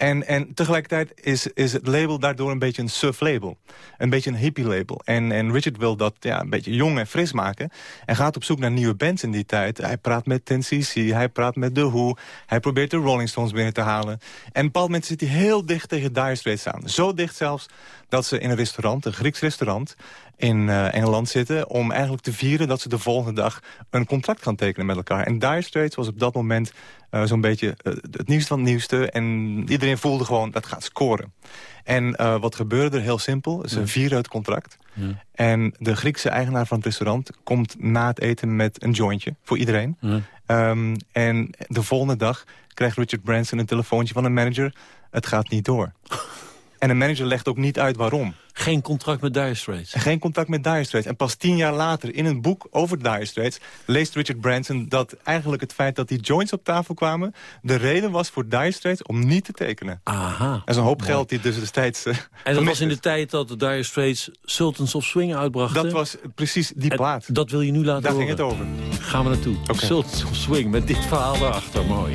En, en tegelijkertijd is, is het label daardoor een beetje een sub-label. Een beetje een hippie-label. En, en Richard wil dat ja, een beetje jong en fris maken. En gaat op zoek naar nieuwe bands in die tijd. Hij praat met Ten CC, hij praat met The Who. Hij probeert de Rolling Stones binnen te halen. En op een bepaald moment zit hij heel dicht tegen Dire Straits aan. Zo dicht zelfs dat ze in een restaurant, een Grieks restaurant in uh, Engeland zitten... om eigenlijk te vieren dat ze de volgende dag een contract gaan tekenen met elkaar. En Dire Straits was op dat moment uh, zo'n beetje uh, het nieuwste van het nieuwste. En iedereen voelde gewoon, dat gaat scoren. En wat gebeurde er heel simpel? Ze vieren het contract. Ja. En de Griekse eigenaar van het restaurant komt na het eten met een jointje voor iedereen. Ja. Um, en de volgende dag krijgt Richard Branson een telefoontje van een manager. Het gaat niet door. En de manager legt ook niet uit waarom. Geen contract met Dire Straits? Geen contract met Dire Straits. En pas tien jaar later, in een boek over Dire Straits... leest Richard Branson dat eigenlijk het feit dat die joints op tafel kwamen... de reden was voor Dire Straits om niet te tekenen. Aha. Dat is een hoop Mooi. geld die dus destijds... Uh, en dat was in de tijd dat Dire Straits Sultans of Swing uitbrachten? Dat was precies die plaat. En dat wil je nu laten Daar horen? ging het over. Gaan we naartoe. Okay. Sultans of Swing, met dit verhaal erachter. Mooi.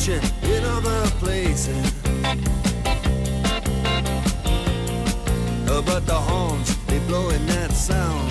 Competition in other places. Uh, but the horns, they blowing that sound.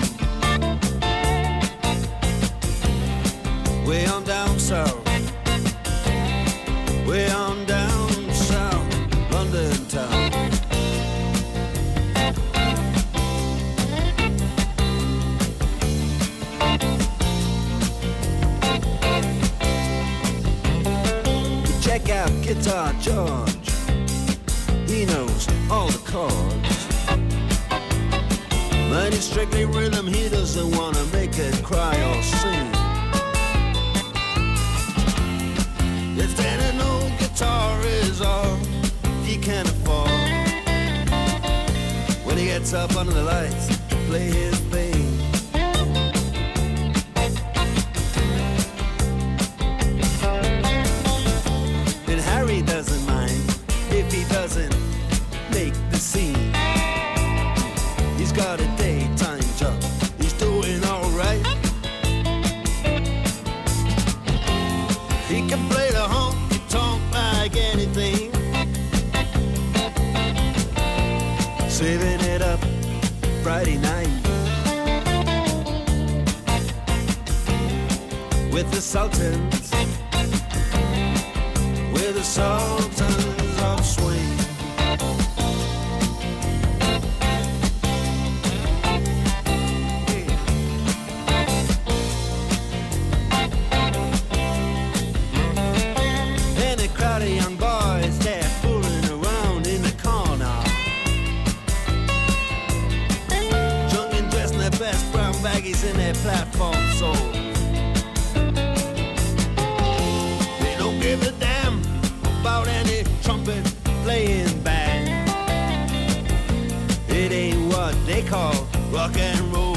What they call rock and roll.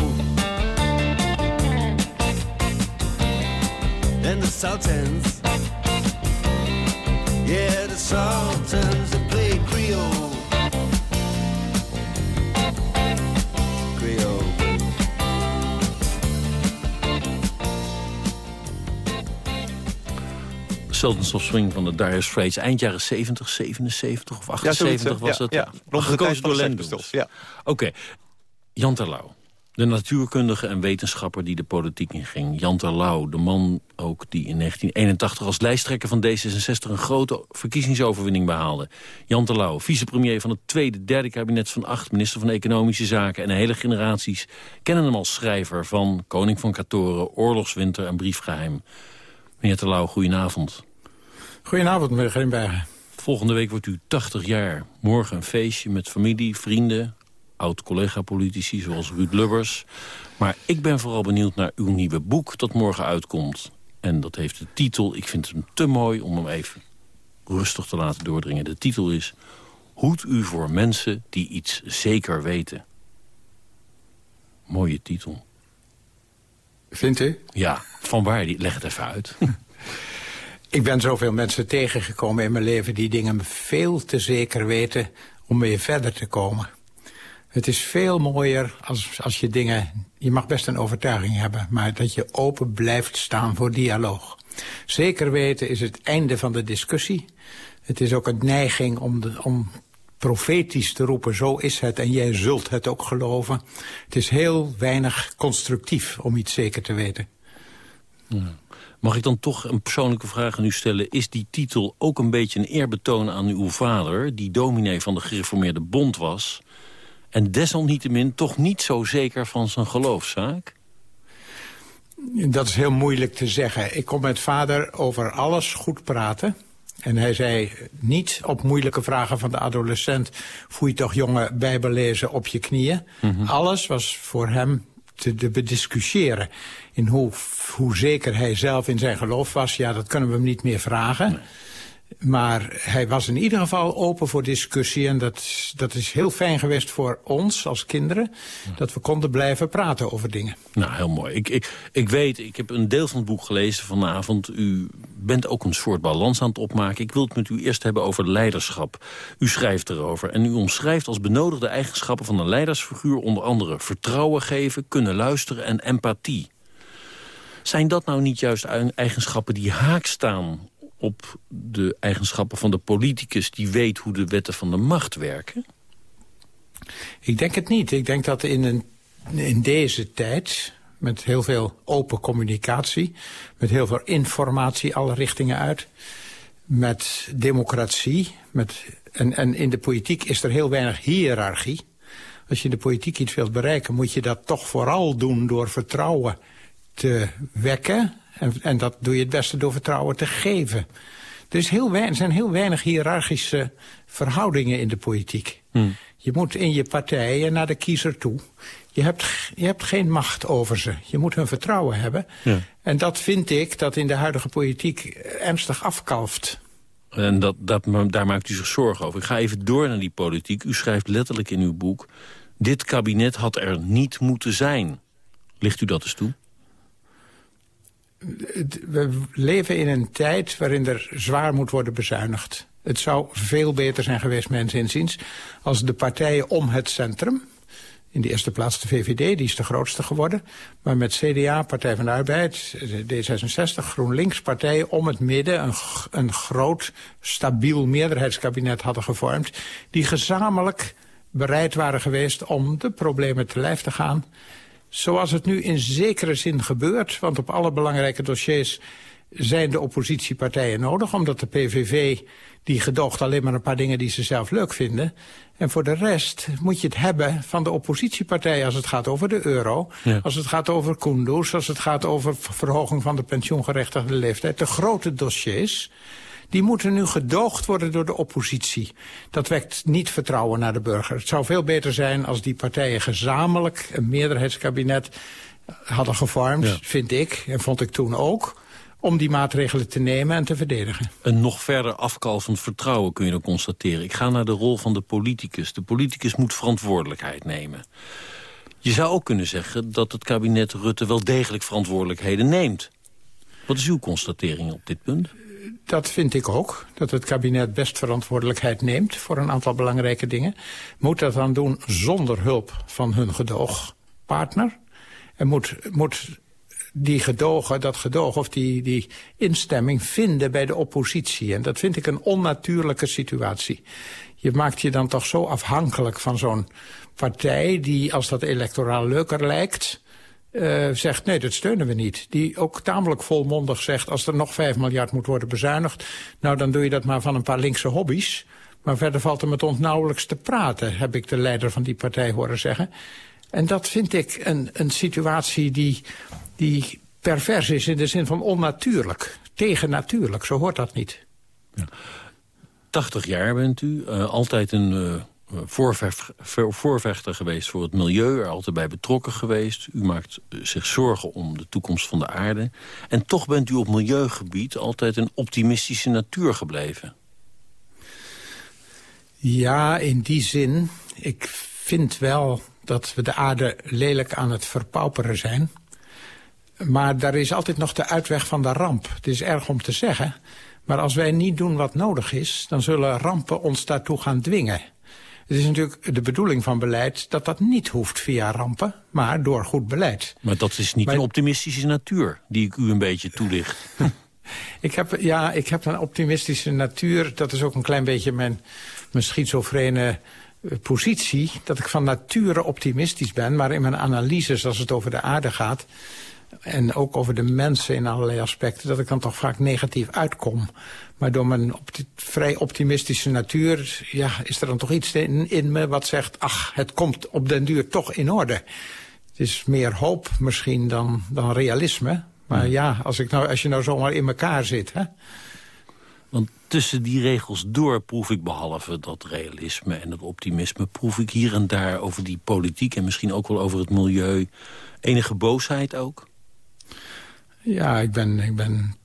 And the Sultans, yeah, the Sultans that play Creole. Creole. Sultans of Swing van de Dire Straits. Eind jaren 70, 77 of 78 zoiets, hè? was Ja, het. ja. Rond de tijd Gekozen door de Len Sex Dawes. Pistols, ja. Oké, Jan Terlouw. De natuurkundige en wetenschapper die de politiek inging. Jan Terlouw, de man ook die in 1981 als lijsttrekker van D66... een grote verkiezingsoverwinning behaalde. Jan Terlouw, vicepremier van het tweede, derde kabinet van acht... minister van Economische Zaken en hele generaties... kennen hem als schrijver van Koning van Katoren... Oorlogswinter en Briefgeheim. Meneer Terlouw, goedenavond. Goedenavond, meneer Grimbergen. Volgende week wordt u 80 jaar. Morgen een feestje met familie, vrienden, oud-collega-politici zoals Ruud Lubbers. Maar ik ben vooral benieuwd naar uw nieuwe boek dat morgen uitkomt. En dat heeft de titel, ik vind hem te mooi om hem even rustig te laten doordringen. De titel is Hoed u voor mensen die iets zeker weten. Mooie titel. Vindt u? Ja, van waar? Die, leg het even uit. Ik ben zoveel mensen tegengekomen in mijn leven... die dingen veel te zeker weten om weer verder te komen. Het is veel mooier als, als je dingen... Je mag best een overtuiging hebben... maar dat je open blijft staan voor dialoog. Zeker weten is het einde van de discussie. Het is ook een neiging om, om profetisch te roepen... zo is het en jij zult het ook geloven. Het is heel weinig constructief om iets zeker te weten. Mag ik dan toch een persoonlijke vraag aan u stellen? Is die titel ook een beetje een eerbetoon aan uw vader... die dominee van de gereformeerde bond was... en desalniettemin toch niet zo zeker van zijn geloofszaak? Dat is heel moeilijk te zeggen. Ik kon met vader over alles goed praten. En hij zei niet op moeilijke vragen van de adolescent... voel je toch jongen bijbel lezen op je knieën. Alles was voor hem te, te bediscussiëren. In hoe, hoe zeker hij zelf in zijn geloof was, ja, dat kunnen we hem niet meer vragen. Maar hij was in ieder geval open voor discussie. En dat, dat is heel fijn geweest voor ons als kinderen. Dat we konden blijven praten over dingen. Nou, heel mooi. Ik, ik, ik weet, ik heb een deel van het boek gelezen vanavond. U bent ook een soort balans aan het opmaken. Ik wil het met u eerst hebben over leiderschap. U schrijft erover en u omschrijft als benodigde eigenschappen van een leidersfiguur... onder andere vertrouwen geven, kunnen luisteren en empathie. Zijn dat nou niet juist eigenschappen die haak staan op de eigenschappen van de politicus... die weet hoe de wetten van de macht werken? Ik denk het niet. Ik denk dat in, een, in deze tijd, met heel veel open communicatie... met heel veel informatie alle richtingen uit... met democratie, met, en, en in de politiek is er heel weinig hiërarchie. Als je in de politiek iets wilt bereiken... moet je dat toch vooral doen door vertrouwen te wekken... En, en dat doe je het beste door vertrouwen te geven. Er, is heel weinig, er zijn heel weinig hiërarchische verhoudingen in de politiek. Hmm. Je moet in je partijen naar de kiezer toe. Je hebt, je hebt geen macht over ze. Je moet hun vertrouwen hebben. Ja. En dat vind ik dat in de huidige politiek ernstig afkalft. En dat, dat, daar maakt u zich zorgen over. Ik ga even door naar die politiek. U schrijft letterlijk in uw boek... dit kabinet had er niet moeten zijn. Ligt u dat eens toe? We leven in een tijd waarin er zwaar moet worden bezuinigd. Het zou veel beter zijn geweest, mijn inziens... als de partijen om het centrum... in de eerste plaats de VVD, die is de grootste geworden... maar met CDA, Partij van de Arbeid, D66, GroenLinks... partijen om het midden een, een groot, stabiel meerderheidskabinet hadden gevormd... die gezamenlijk bereid waren geweest om de problemen te lijf te gaan. Zoals het nu in zekere zin gebeurt. Want op alle belangrijke dossiers zijn de oppositiepartijen nodig. Omdat de PVV die gedoogt alleen maar een paar dingen die ze zelf leuk vinden. En voor de rest moet je het hebben van de oppositiepartijen als het gaat over de euro. Als het gaat over Kunduz, als het gaat over verhoging van de pensioengerechtigde leeftijd. De grote dossiers die moeten nu gedoogd worden door de oppositie. Dat wekt niet vertrouwen naar de burger. Het zou veel beter zijn als die partijen gezamenlijk een meerderheidskabinet hadden gevormd, vind ik, en vond ik toen ook om die maatregelen te nemen en te verdedigen. Een nog verder afkalvend vertrouwen kun je dan constateren. Ik ga naar de rol van de politicus. De politicus moet verantwoordelijkheid nemen. Je zou ook kunnen zeggen dat het kabinet Rutte wel degelijk verantwoordelijkheden neemt. Wat is uw constatering op dit punt? Dat vind ik ook, dat het kabinet best verantwoordelijkheid neemt... voor een aantal belangrijke dingen. Moet dat dan doen zonder hulp van hun gedoogpartner. En moet, moet die gedogen, dat gedoog of die, die instemming vinden bij de oppositie. En dat vind ik een onnatuurlijke situatie. Je maakt je dan toch zo afhankelijk van zo'n partij... die, als dat electoraal leuker lijkt... Uh, zegt nee, dat steunen we niet. Die ook tamelijk volmondig zegt... als er nog 5 miljard moet worden bezuinigd... nou, dan doe je dat maar van een paar linkse hobby's. Maar verder valt er met ons nauwelijks te praten... heb ik de leider van die partij horen zeggen. En dat vind ik een, een situatie die, die pervers is... in de zin van onnatuurlijk, tegennatuurlijk. Zo hoort dat niet. Ja. 80 jaar bent u, uh, altijd een... Uh voorvechter geweest voor het milieu, er altijd bij betrokken geweest. U maakt zich zorgen om de toekomst van de aarde. En toch bent u op milieugebied altijd een optimistische natuur gebleven. Ja, in die zin. Ik vind wel dat we de aarde lelijk aan het verpauperen zijn. Maar daar is altijd nog de uitweg van de ramp. Het is erg om te zeggen. Maar als wij niet doen wat nodig is... dan zullen rampen ons daartoe gaan dwingen. Het is natuurlijk de bedoeling van beleid dat dat niet hoeft via rampen, maar door goed beleid. Maar dat is niet een optimistische natuur die ik u een beetje toelicht. ik heb, ja, ik heb een optimistische natuur. Dat is ook een klein beetje mijn, mijn schizofrene eh, positie. Dat ik van nature optimistisch ben, maar in mijn analyses als het over de aarde gaat en ook over de mensen in allerlei aspecten... dat ik dan toch vaak negatief uitkom. Maar door mijn vrij optimistische natuur... Ja, is er dan toch iets in, in me wat zegt... ach, het komt op den duur toch in orde. Het is meer hoop misschien dan, dan realisme. Maar ja, als, ik nou, als je nou zomaar in elkaar zit... Hè? Want tussen die regels door proef ik behalve dat realisme en het optimisme... proef ik hier en daar over die politiek en misschien ook wel over het milieu... enige boosheid ook? Ja, ik ben, ik ben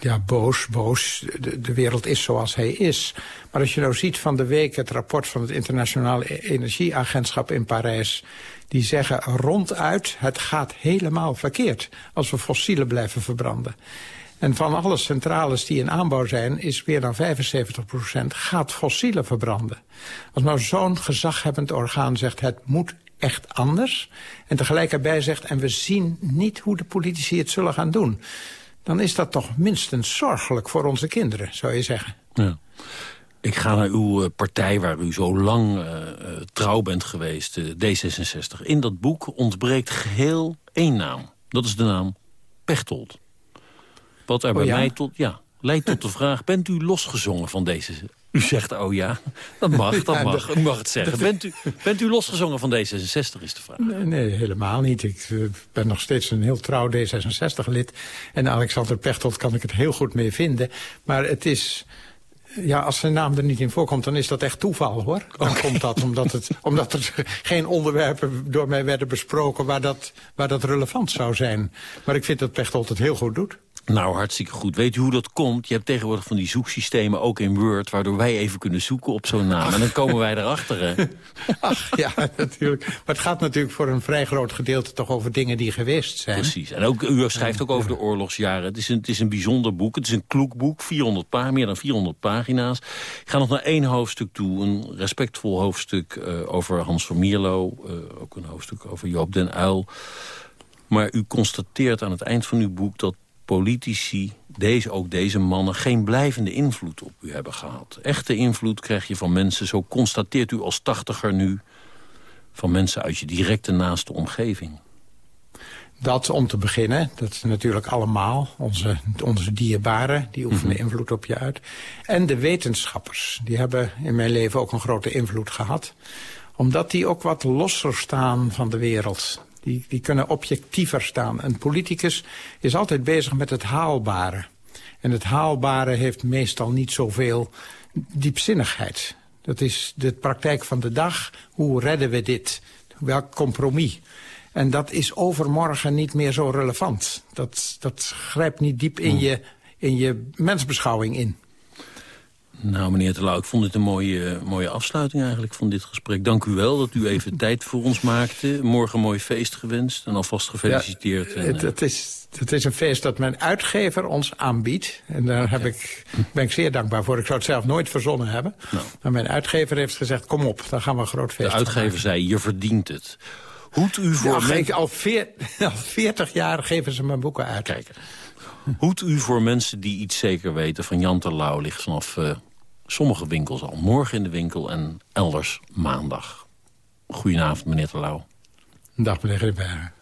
ja, boos, boos. De, de, wereld is zoals hij is. Maar als je nou ziet van de week het rapport van het Internationale Energieagentschap in Parijs... die zeggen ronduit, het gaat helemaal verkeerd als we fossielen blijven verbranden. En van alle centrales die in aanbouw zijn, is meer dan 75% gaat fossielen verbranden. Als nou zo'n gezaghebbend orgaan zegt, het moet echt anders. En tegelijkertijd zegt, en we zien niet hoe de politici het zullen gaan doen. Dan is dat toch minstens zorgelijk voor onze kinderen, zou je zeggen. Ja. Ik ga naar uw eh, partij waar u zo lang uh, trouw bent geweest, D66. In dat boek ontbreekt geheel één naam. Dat is de naam Pechtold. Wat er oh, bij mij tot, ja, leidt tot de vraag... bent u losgezongen van deze u zegt oh ja, dat mag, dat mag. U mag het zeggen. Bent u, bent u losgezongen van D66 is de vraag. Nee, nee helemaal niet. Ik uh, ben nog steeds een heel trouw D66-lid. En Alexander Pechtold kan ik het heel goed mee vinden. Maar het is... Ja, als zijn naam er niet in voorkomt, dan is dat echt toeval, hoor. Dan komt dat omdat, het, omdat er geen onderwerpen door mij werden besproken... Waar dat, waar dat relevant zou zijn. Maar ik vind dat Pechtold het heel goed doet. Nou, hartstikke goed. Weet u hoe dat komt? Je hebt tegenwoordig van die zoeksystemen, ook in Word... waardoor wij even kunnen zoeken op zo'n naam. En dan komen wij erachter, hè? Ach, ja, natuurlijk. Maar het gaat natuurlijk voor een vrij groot gedeelte... toch over dingen die geweest zijn. Precies. En ook, u schrijft ook over de oorlogsjaren. Het is een, het is een bijzonder boek. Het is een kloekboek. 400 pa meer dan 400 pagina's. Ik ga nog naar één hoofdstuk toe. Een respectvol hoofdstuk uh, over Hans van Mierlo. Uh, ook een hoofdstuk over Joop den Uil. Maar u constateert aan het eind van uw boek... dat politici, deze, ook deze mannen... geen blijvende invloed op u hebben gehad. Echte invloed krijg je van mensen, zo constateert u als tachtiger nu... van mensen uit je directe naaste omgeving. Dat om te beginnen, dat is natuurlijk allemaal. Onze, onze dierbaren, die oefenen Mhm. invloed op je uit. En de wetenschappers, die hebben in mijn leven ook een grote invloed gehad. Omdat die ook wat losser staan van de wereld. Die, die kunnen objectiever staan. Een politicus is altijd bezig met het haalbare. En het haalbare heeft meestal niet zoveel diepzinnigheid. Dat is de praktijk van de dag. Hoe redden we dit? Welk compromis? En dat is overmorgen niet meer zo relevant. Dat, dat grijpt niet diep in, je, in je mensbeschouwing in. Nou, meneer Terlouw, ik vond dit een mooie, mooie afsluiting eigenlijk van dit gesprek. Dank u wel dat u even tijd voor ons maakte. Morgen een mooi feest gewenst en alvast gefeliciteerd. Ja, En, het, eh, het is, het is een feest dat mijn uitgever ons aanbiedt. En daar heb ik, ben ik zeer dankbaar voor. Ik zou het zelf nooit verzonnen hebben. Maar mijn uitgever heeft gezegd, kom op, dan gaan we een groot feest Nou. de uitgever maken. zei, je verdient het. Hoed u voor Ja, men- ik, al, veer, al 40 jaar geven ze mijn boeken uit. Kijk, hoed u voor mensen die iets zeker weten van Jan Terlouw... ligt vanaf eh, sommige winkels al morgen in de winkel en elders maandag. Goedenavond, meneer Terlouw. Dag, meneer Grimbergen.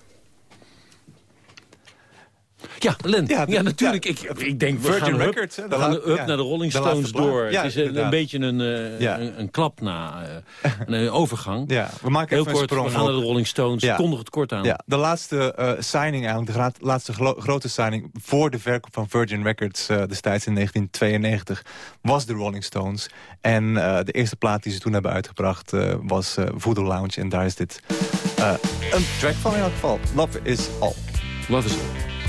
Ja, Len. Ja, natuurlijk. ik, ik denk, we Virgin gaan Records, we gaan up ja, naar de Rolling Stones door. Het is een, een inderdaad. beetje een, eh, een, een klap na eh, een eh, overgang. Ja, we maken Heel even een kort, sprong we gaan naar de Rolling Stones. Kondig het kort aan. Ja, de laatste eh, signing eigenlijk, de laatste grote signing... voor de verkoop van Virgin Records eh, destijds in 1992... was de Rolling Stones. En eh, de eerste plaat die ze toen hebben uitgebracht eh, was eh, Voodoo Lounge. En daar is dit eh, een track van in elk geval. Love is All. Love is All.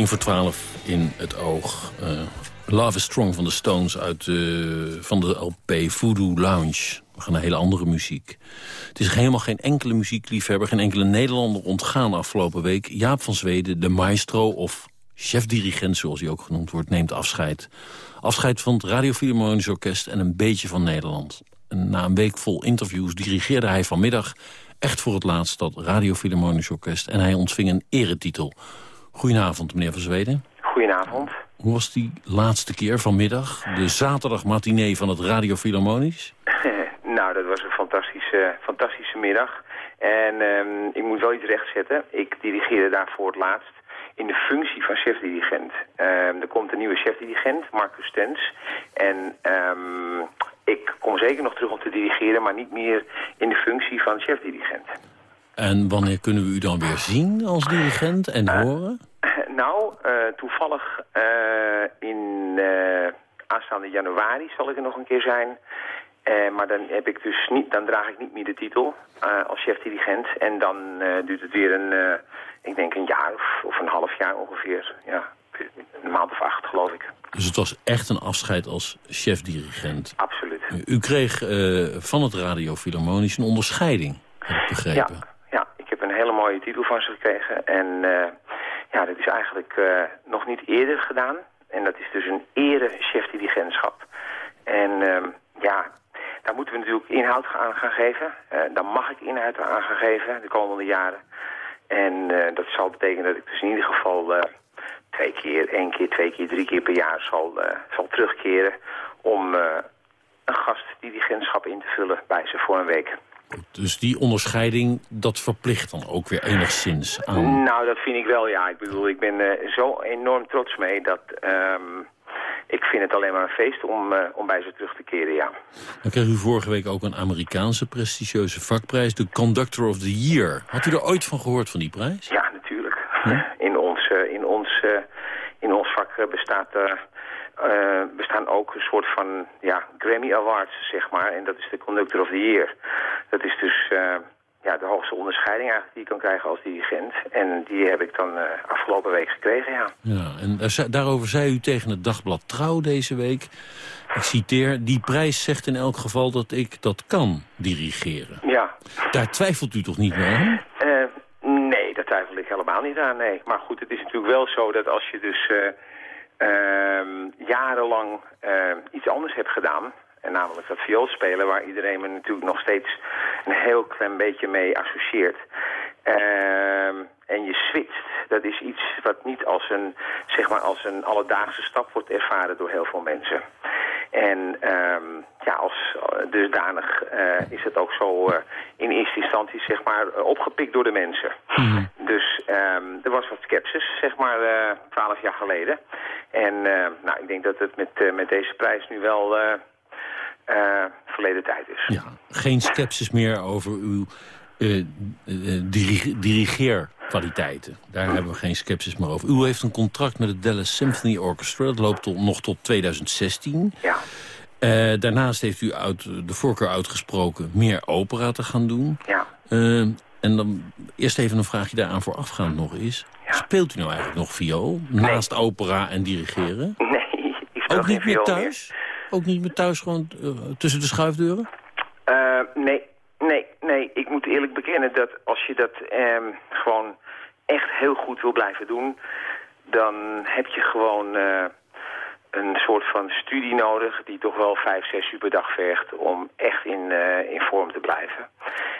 Tien voor twaalf in het oog. Uh, Love is Strong van de Stones uit uh, van de LP Voodoo Lounge. We gaan naar hele andere muziek. Het is helemaal geen enkele muziekliefhebber, geen enkele Nederlander ontgaan afgelopen week. Jaap van Zweden, de maestro of chef-dirigent zoals hij ook genoemd wordt, neemt afscheid. Afscheid van het Radio Philharmonisch Orkest en een beetje van Nederland. Na een week vol interviews dirigeerde hij vanmiddag echt voor het laatst dat Radio Philharmonisch Orkest. En hij ontving een eretitel. Goedenavond, meneer Van Zweden. Goedenavond. Hoe was die laatste keer vanmiddag? De zaterdagmatinee van het Radio Philharmonisch? nou, dat was een fantastische, fantastische middag. En um, ik moet wel iets rechtzetten. Ik dirigeerde daar voor het laatst in de functie van chef-dirigent. Um, er komt een nieuwe chef-dirigent, Marcus Stens. En um, ik kom zeker nog terug om te dirigeren, maar niet meer in de functie van chef-dirigent. En wanneer kunnen we u dan weer zien als dirigent en uh, horen? Nou, uh, toevallig uh, in aanstaande januari zal ik er nog een keer zijn. maar dan, heb ik dus niet, dan draag ik niet meer de titel als chef-dirigent. En dan duurt het weer een, ik denk een jaar of, of een half jaar ongeveer. Ja, een maand of acht geloof ik. Dus het was echt een afscheid als chef-dirigent? Absoluut. U kreeg van het Radio Philharmonisch een onderscheiding, heb ik begrepen. Ja, ja, ik heb een hele mooie titel van ze gekregen. En uh, ja, dat is eigenlijk uh, nog niet eerder gedaan. En dat is dus een ere chef-dirigentschap. En ja, daar moeten we natuurlijk inhoud aan gaan geven. daar mag ik inhoud aan gaan geven de komende jaren. En dat zal betekenen dat ik dus in ieder geval twee keer, één keer, twee keer, drie keer per jaar zal, zal terugkeren om een gastdirigentschap in te vullen bij ze voor een week. Dus die onderscheiding, dat verplicht dan ook weer enigszins aan? Nou, dat vind ik wel, ja. Ik bedoel, ik ben uh, zo enorm trots mee dat... Um, ik vind het alleen maar een feest om, uh, om bij ze terug te keren, ja. Dan kreeg u vorige week ook een Amerikaanse prestigieuze vakprijs, de Conductor of the Year. Had u er ooit van gehoord van die prijs? Ja, natuurlijk. Hm? In ons, uh, in ons, in ons vak bestaat, bestaan ook een soort van ja, Grammy Awards, zeg maar. En dat is de Conductor of the Year. Dat is dus ja, de hoogste onderscheiding eigenlijk die je kan krijgen als dirigent. En die heb ik dan uh, afgelopen week gekregen, ja. Ja, en daarover zei u tegen het dagblad Trouw deze week... ik citeer, die prijs zegt in elk geval dat ik dat kan dirigeren. Ja. Daar twijfelt u toch niet meer aan? Uh, nee, daar twijfel ik helemaal niet aan, nee. Maar goed, het is natuurlijk wel zo dat als je dus uh, jarenlang iets anders hebt gedaan... En namelijk dat vioolspelen, waar iedereen me natuurlijk nog steeds een heel klein beetje mee associeert. Uh, en je switcht, dat is iets wat niet als een, zeg maar als een alledaagse stap wordt ervaren door heel veel mensen. En um, ja, als dusdanig uh, is het ook zo uh, in eerste instantie zeg maar opgepikt door de mensen. Mm. Dus um, er was wat sceptisch, zeg maar twaalf uh, jaar geleden. En nou, ik denk dat het met, met deze prijs nu wel verleden tijd is. Ja, geen sceptisch meer over uw uh, diri dirigeerkwaliteiten. Daar hm. hebben we geen sceptisch meer over. U heeft een contract met het Dallas Symphony Orchestra. Dat loopt tot, nog tot 2016. Ja. daarnaast heeft u uit, de voorkeur uitgesproken meer opera te gaan doen. Ja. en dan eerst even een vraagje daaraan voorafgaand nog is. Ja. Speelt u nou eigenlijk nog viool? Nee. Naast opera en dirigeren? Nee, ik speel Ook niet meer thuis? Meer. Ook niet meer thuis gewoon uh, tussen de schuifdeuren? Nee, nee, nee. Ik moet eerlijk bekennen dat als je dat um, gewoon echt heel goed wil blijven doen... dan heb je gewoon uh, een soort van studie nodig... die toch wel vijf, zes uur per dag vergt om echt in, in vorm te blijven.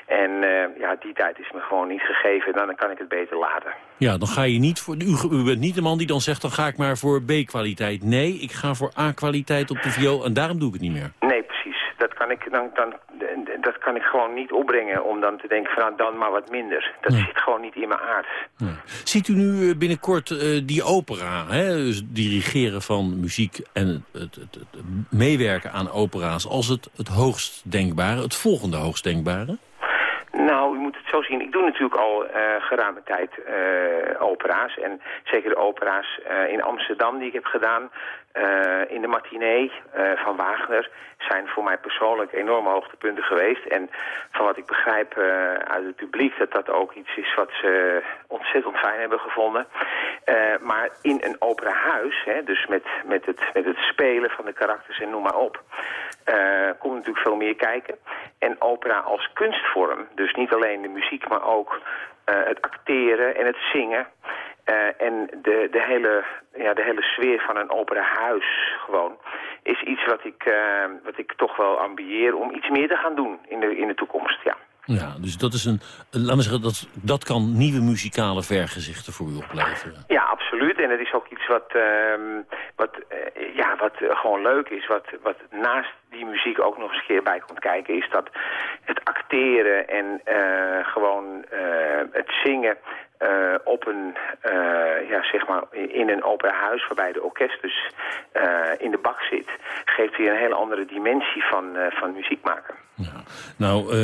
En ja, die tijd is me gewoon niet gegeven. Dan kan ik het beter laten. Ja, dan ga je niet voor... U, u bent niet de man die dan zegt, dan ga ik maar voor B-kwaliteit. Nee, ik ga voor A-kwaliteit op de viool en daarom doe ik het niet meer. Nee, kan ik, dan, dan, dat kan ik gewoon niet opbrengen om dan te denken van nou, dan maar wat minder. Dat nee. zit gewoon niet in mijn aard. Nee. Ziet u nu binnenkort uh, die opera, hè? Dus dirigeren van muziek en het, het, het, het, meewerken aan opera's als het, het hoogst denkbare, het volgende hoogst denkbare? Nou, u moet het zo zien. Ik doe natuurlijk al uh, geruime tijd uh, opera's. En zeker de opera's uh, in Amsterdam die ik heb gedaan... in de matinee van Wagner zijn voor mij persoonlijk enorme hoogtepunten geweest. En van wat ik begrijp uit het publiek... dat dat ook iets is wat ze ontzettend fijn hebben gevonden. maar in een operahuis, hè, dus met, met, het, met het spelen van de karakters en noem maar op... komt natuurlijk veel meer kijken. En opera als kunstvorm, dus niet alleen de muziek, maar ook het acteren en het zingen. Uh, en de, de, hele, ja, de hele sfeer van een operahuis gewoon is iets wat ik, uh, wat ik toch wel ambieer om iets meer te gaan doen in de, in de toekomst, ja. Ja, dus dat is een, laten we zeggen, dat, dat kan nieuwe muzikale vergezichten voor u opleveren. Ja, absoluut. En het is ook iets wat, uh, wat, uh, ja, wat gewoon leuk is. Wat, wat naast die muziek ook nog eens een keer bij komt kijken... is dat het acteren en uh, gewoon het zingen uh, op een, ja, zeg maar in een operahuis waarbij de orkest dus in de bak zit, geeft weer een hele andere dimensie van, van muziek maken. Ja. Nou,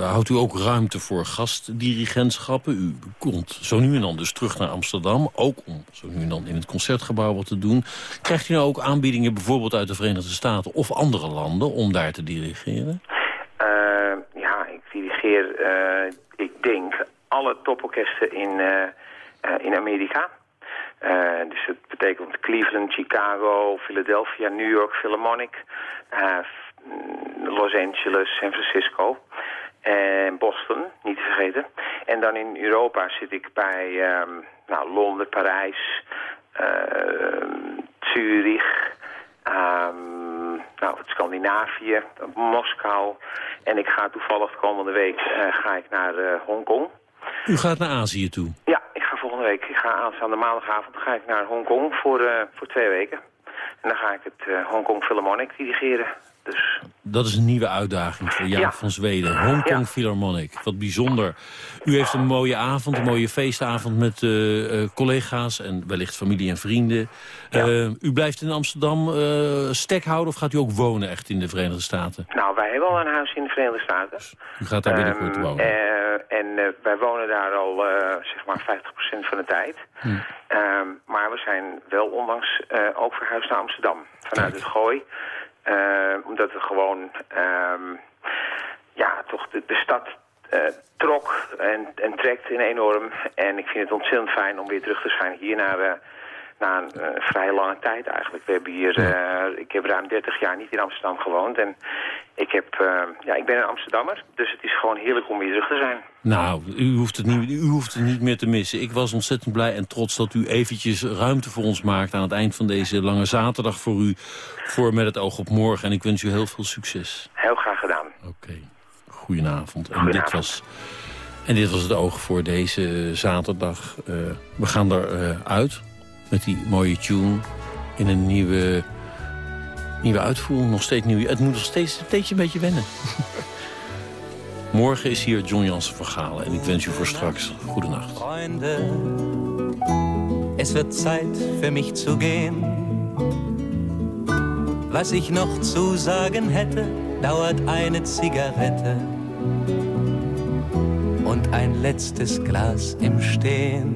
houdt u ook ruimte voor gastdirigentschappen? U komt zo nu en dan dus terug naar Amsterdam, ook om zo nu en dan in het concertgebouw wat te doen. Krijgt u nou ook aanbiedingen bijvoorbeeld uit de Verenigde Staten of andere landen om daar te dirigeren? ja, ik dirigeer, ik denk alle toporkesten in, uh, in Amerika. Dus dat betekent Cleveland, Chicago, Philadelphia, New York Philharmonic, Los Angeles, San Francisco en Boston, niet te vergeten. En dan in Europa zit ik bij um, nou, Londen, Parijs, Zurich, um, nou, Scandinavië, Moskou. En ik ga toevallig de komende week ga ik naar Hongkong. U gaat naar Azië toe? Ja, ik ga volgende week. Ik ga aanstaande maandagavond ga ik naar Hongkong voor, uh, voor twee weken. En dan ga ik het Hongkong Philharmonic dirigeren. Dus... Dat is een nieuwe uitdaging voor Jaap ja. van Zweden. Hongkong ja. Philharmonic. Wat bijzonder. U heeft een mooie avond, een mooie feestavond met uh, collega's en wellicht familie en vrienden. Ja. Uh, u blijft in Amsterdam stek houden of gaat u ook wonen echt in de Verenigde Staten? Nou, wij hebben al een huis in de Verenigde Staten. U gaat daar binnenkort um, wonen? en wij wonen daar al zeg maar 50% van de tijd. Hm. Um, maar we zijn wel onlangs ook verhuisd naar Amsterdam. Vanuit Kijk. het Gooi. Uh, omdat we gewoon, um, ja, toch de, stad uh, trok en, en trekt in enorm. En ik vind het ontzettend fijn om weer terug te zijn hier naar, uh, na een uh, vrij lange tijd eigenlijk. We hebben hier, uh, ik heb ruim 30 jaar niet in Amsterdam gewoond. En ik, heb, uh, ja, ik ben een Amsterdammer, dus het is gewoon heerlijk om weer terug te zijn. Nou, u hoeft, het niet, u hoeft het niet meer te missen. Ik was ontzettend blij en trots dat u eventjes ruimte voor ons maakt... aan het eind van deze lange zaterdag voor u, voor Met het oog op morgen. En ik wens u heel veel succes. Heel graag gedaan. Oké, okay. goedenavond. En dit was... En dit was het oog voor deze zaterdag. Uh, we gaan eruit uh, uit met die mooie tune in een nieuwe, nieuwe uitvoering. Nog steeds nieuw. Het moet nog steeds een beetje een beetje wennen. Morgen is hier John Jansen van Galen en ik wens u voor straks goedenacht. Freunde, es wird Zeit für mich zu gehen. Was ich noch zu sagen hätte, dauert eine Zigarette und ein letztes Glas im Stehen.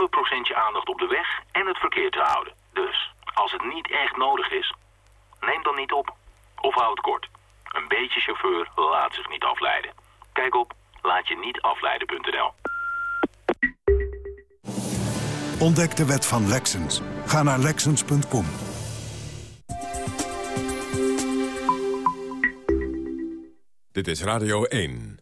100% je aandacht op de weg en het verkeer te houden. Dus, als het niet echt nodig is, neem dan niet op. Of houd het kort. Een beetje chauffeur laat zich niet afleiden. Kijk op laatje-niet-afleiden.nl. Ontdek de wet van Lexens. Ga naar Lexens.com. Dit is Radio 1.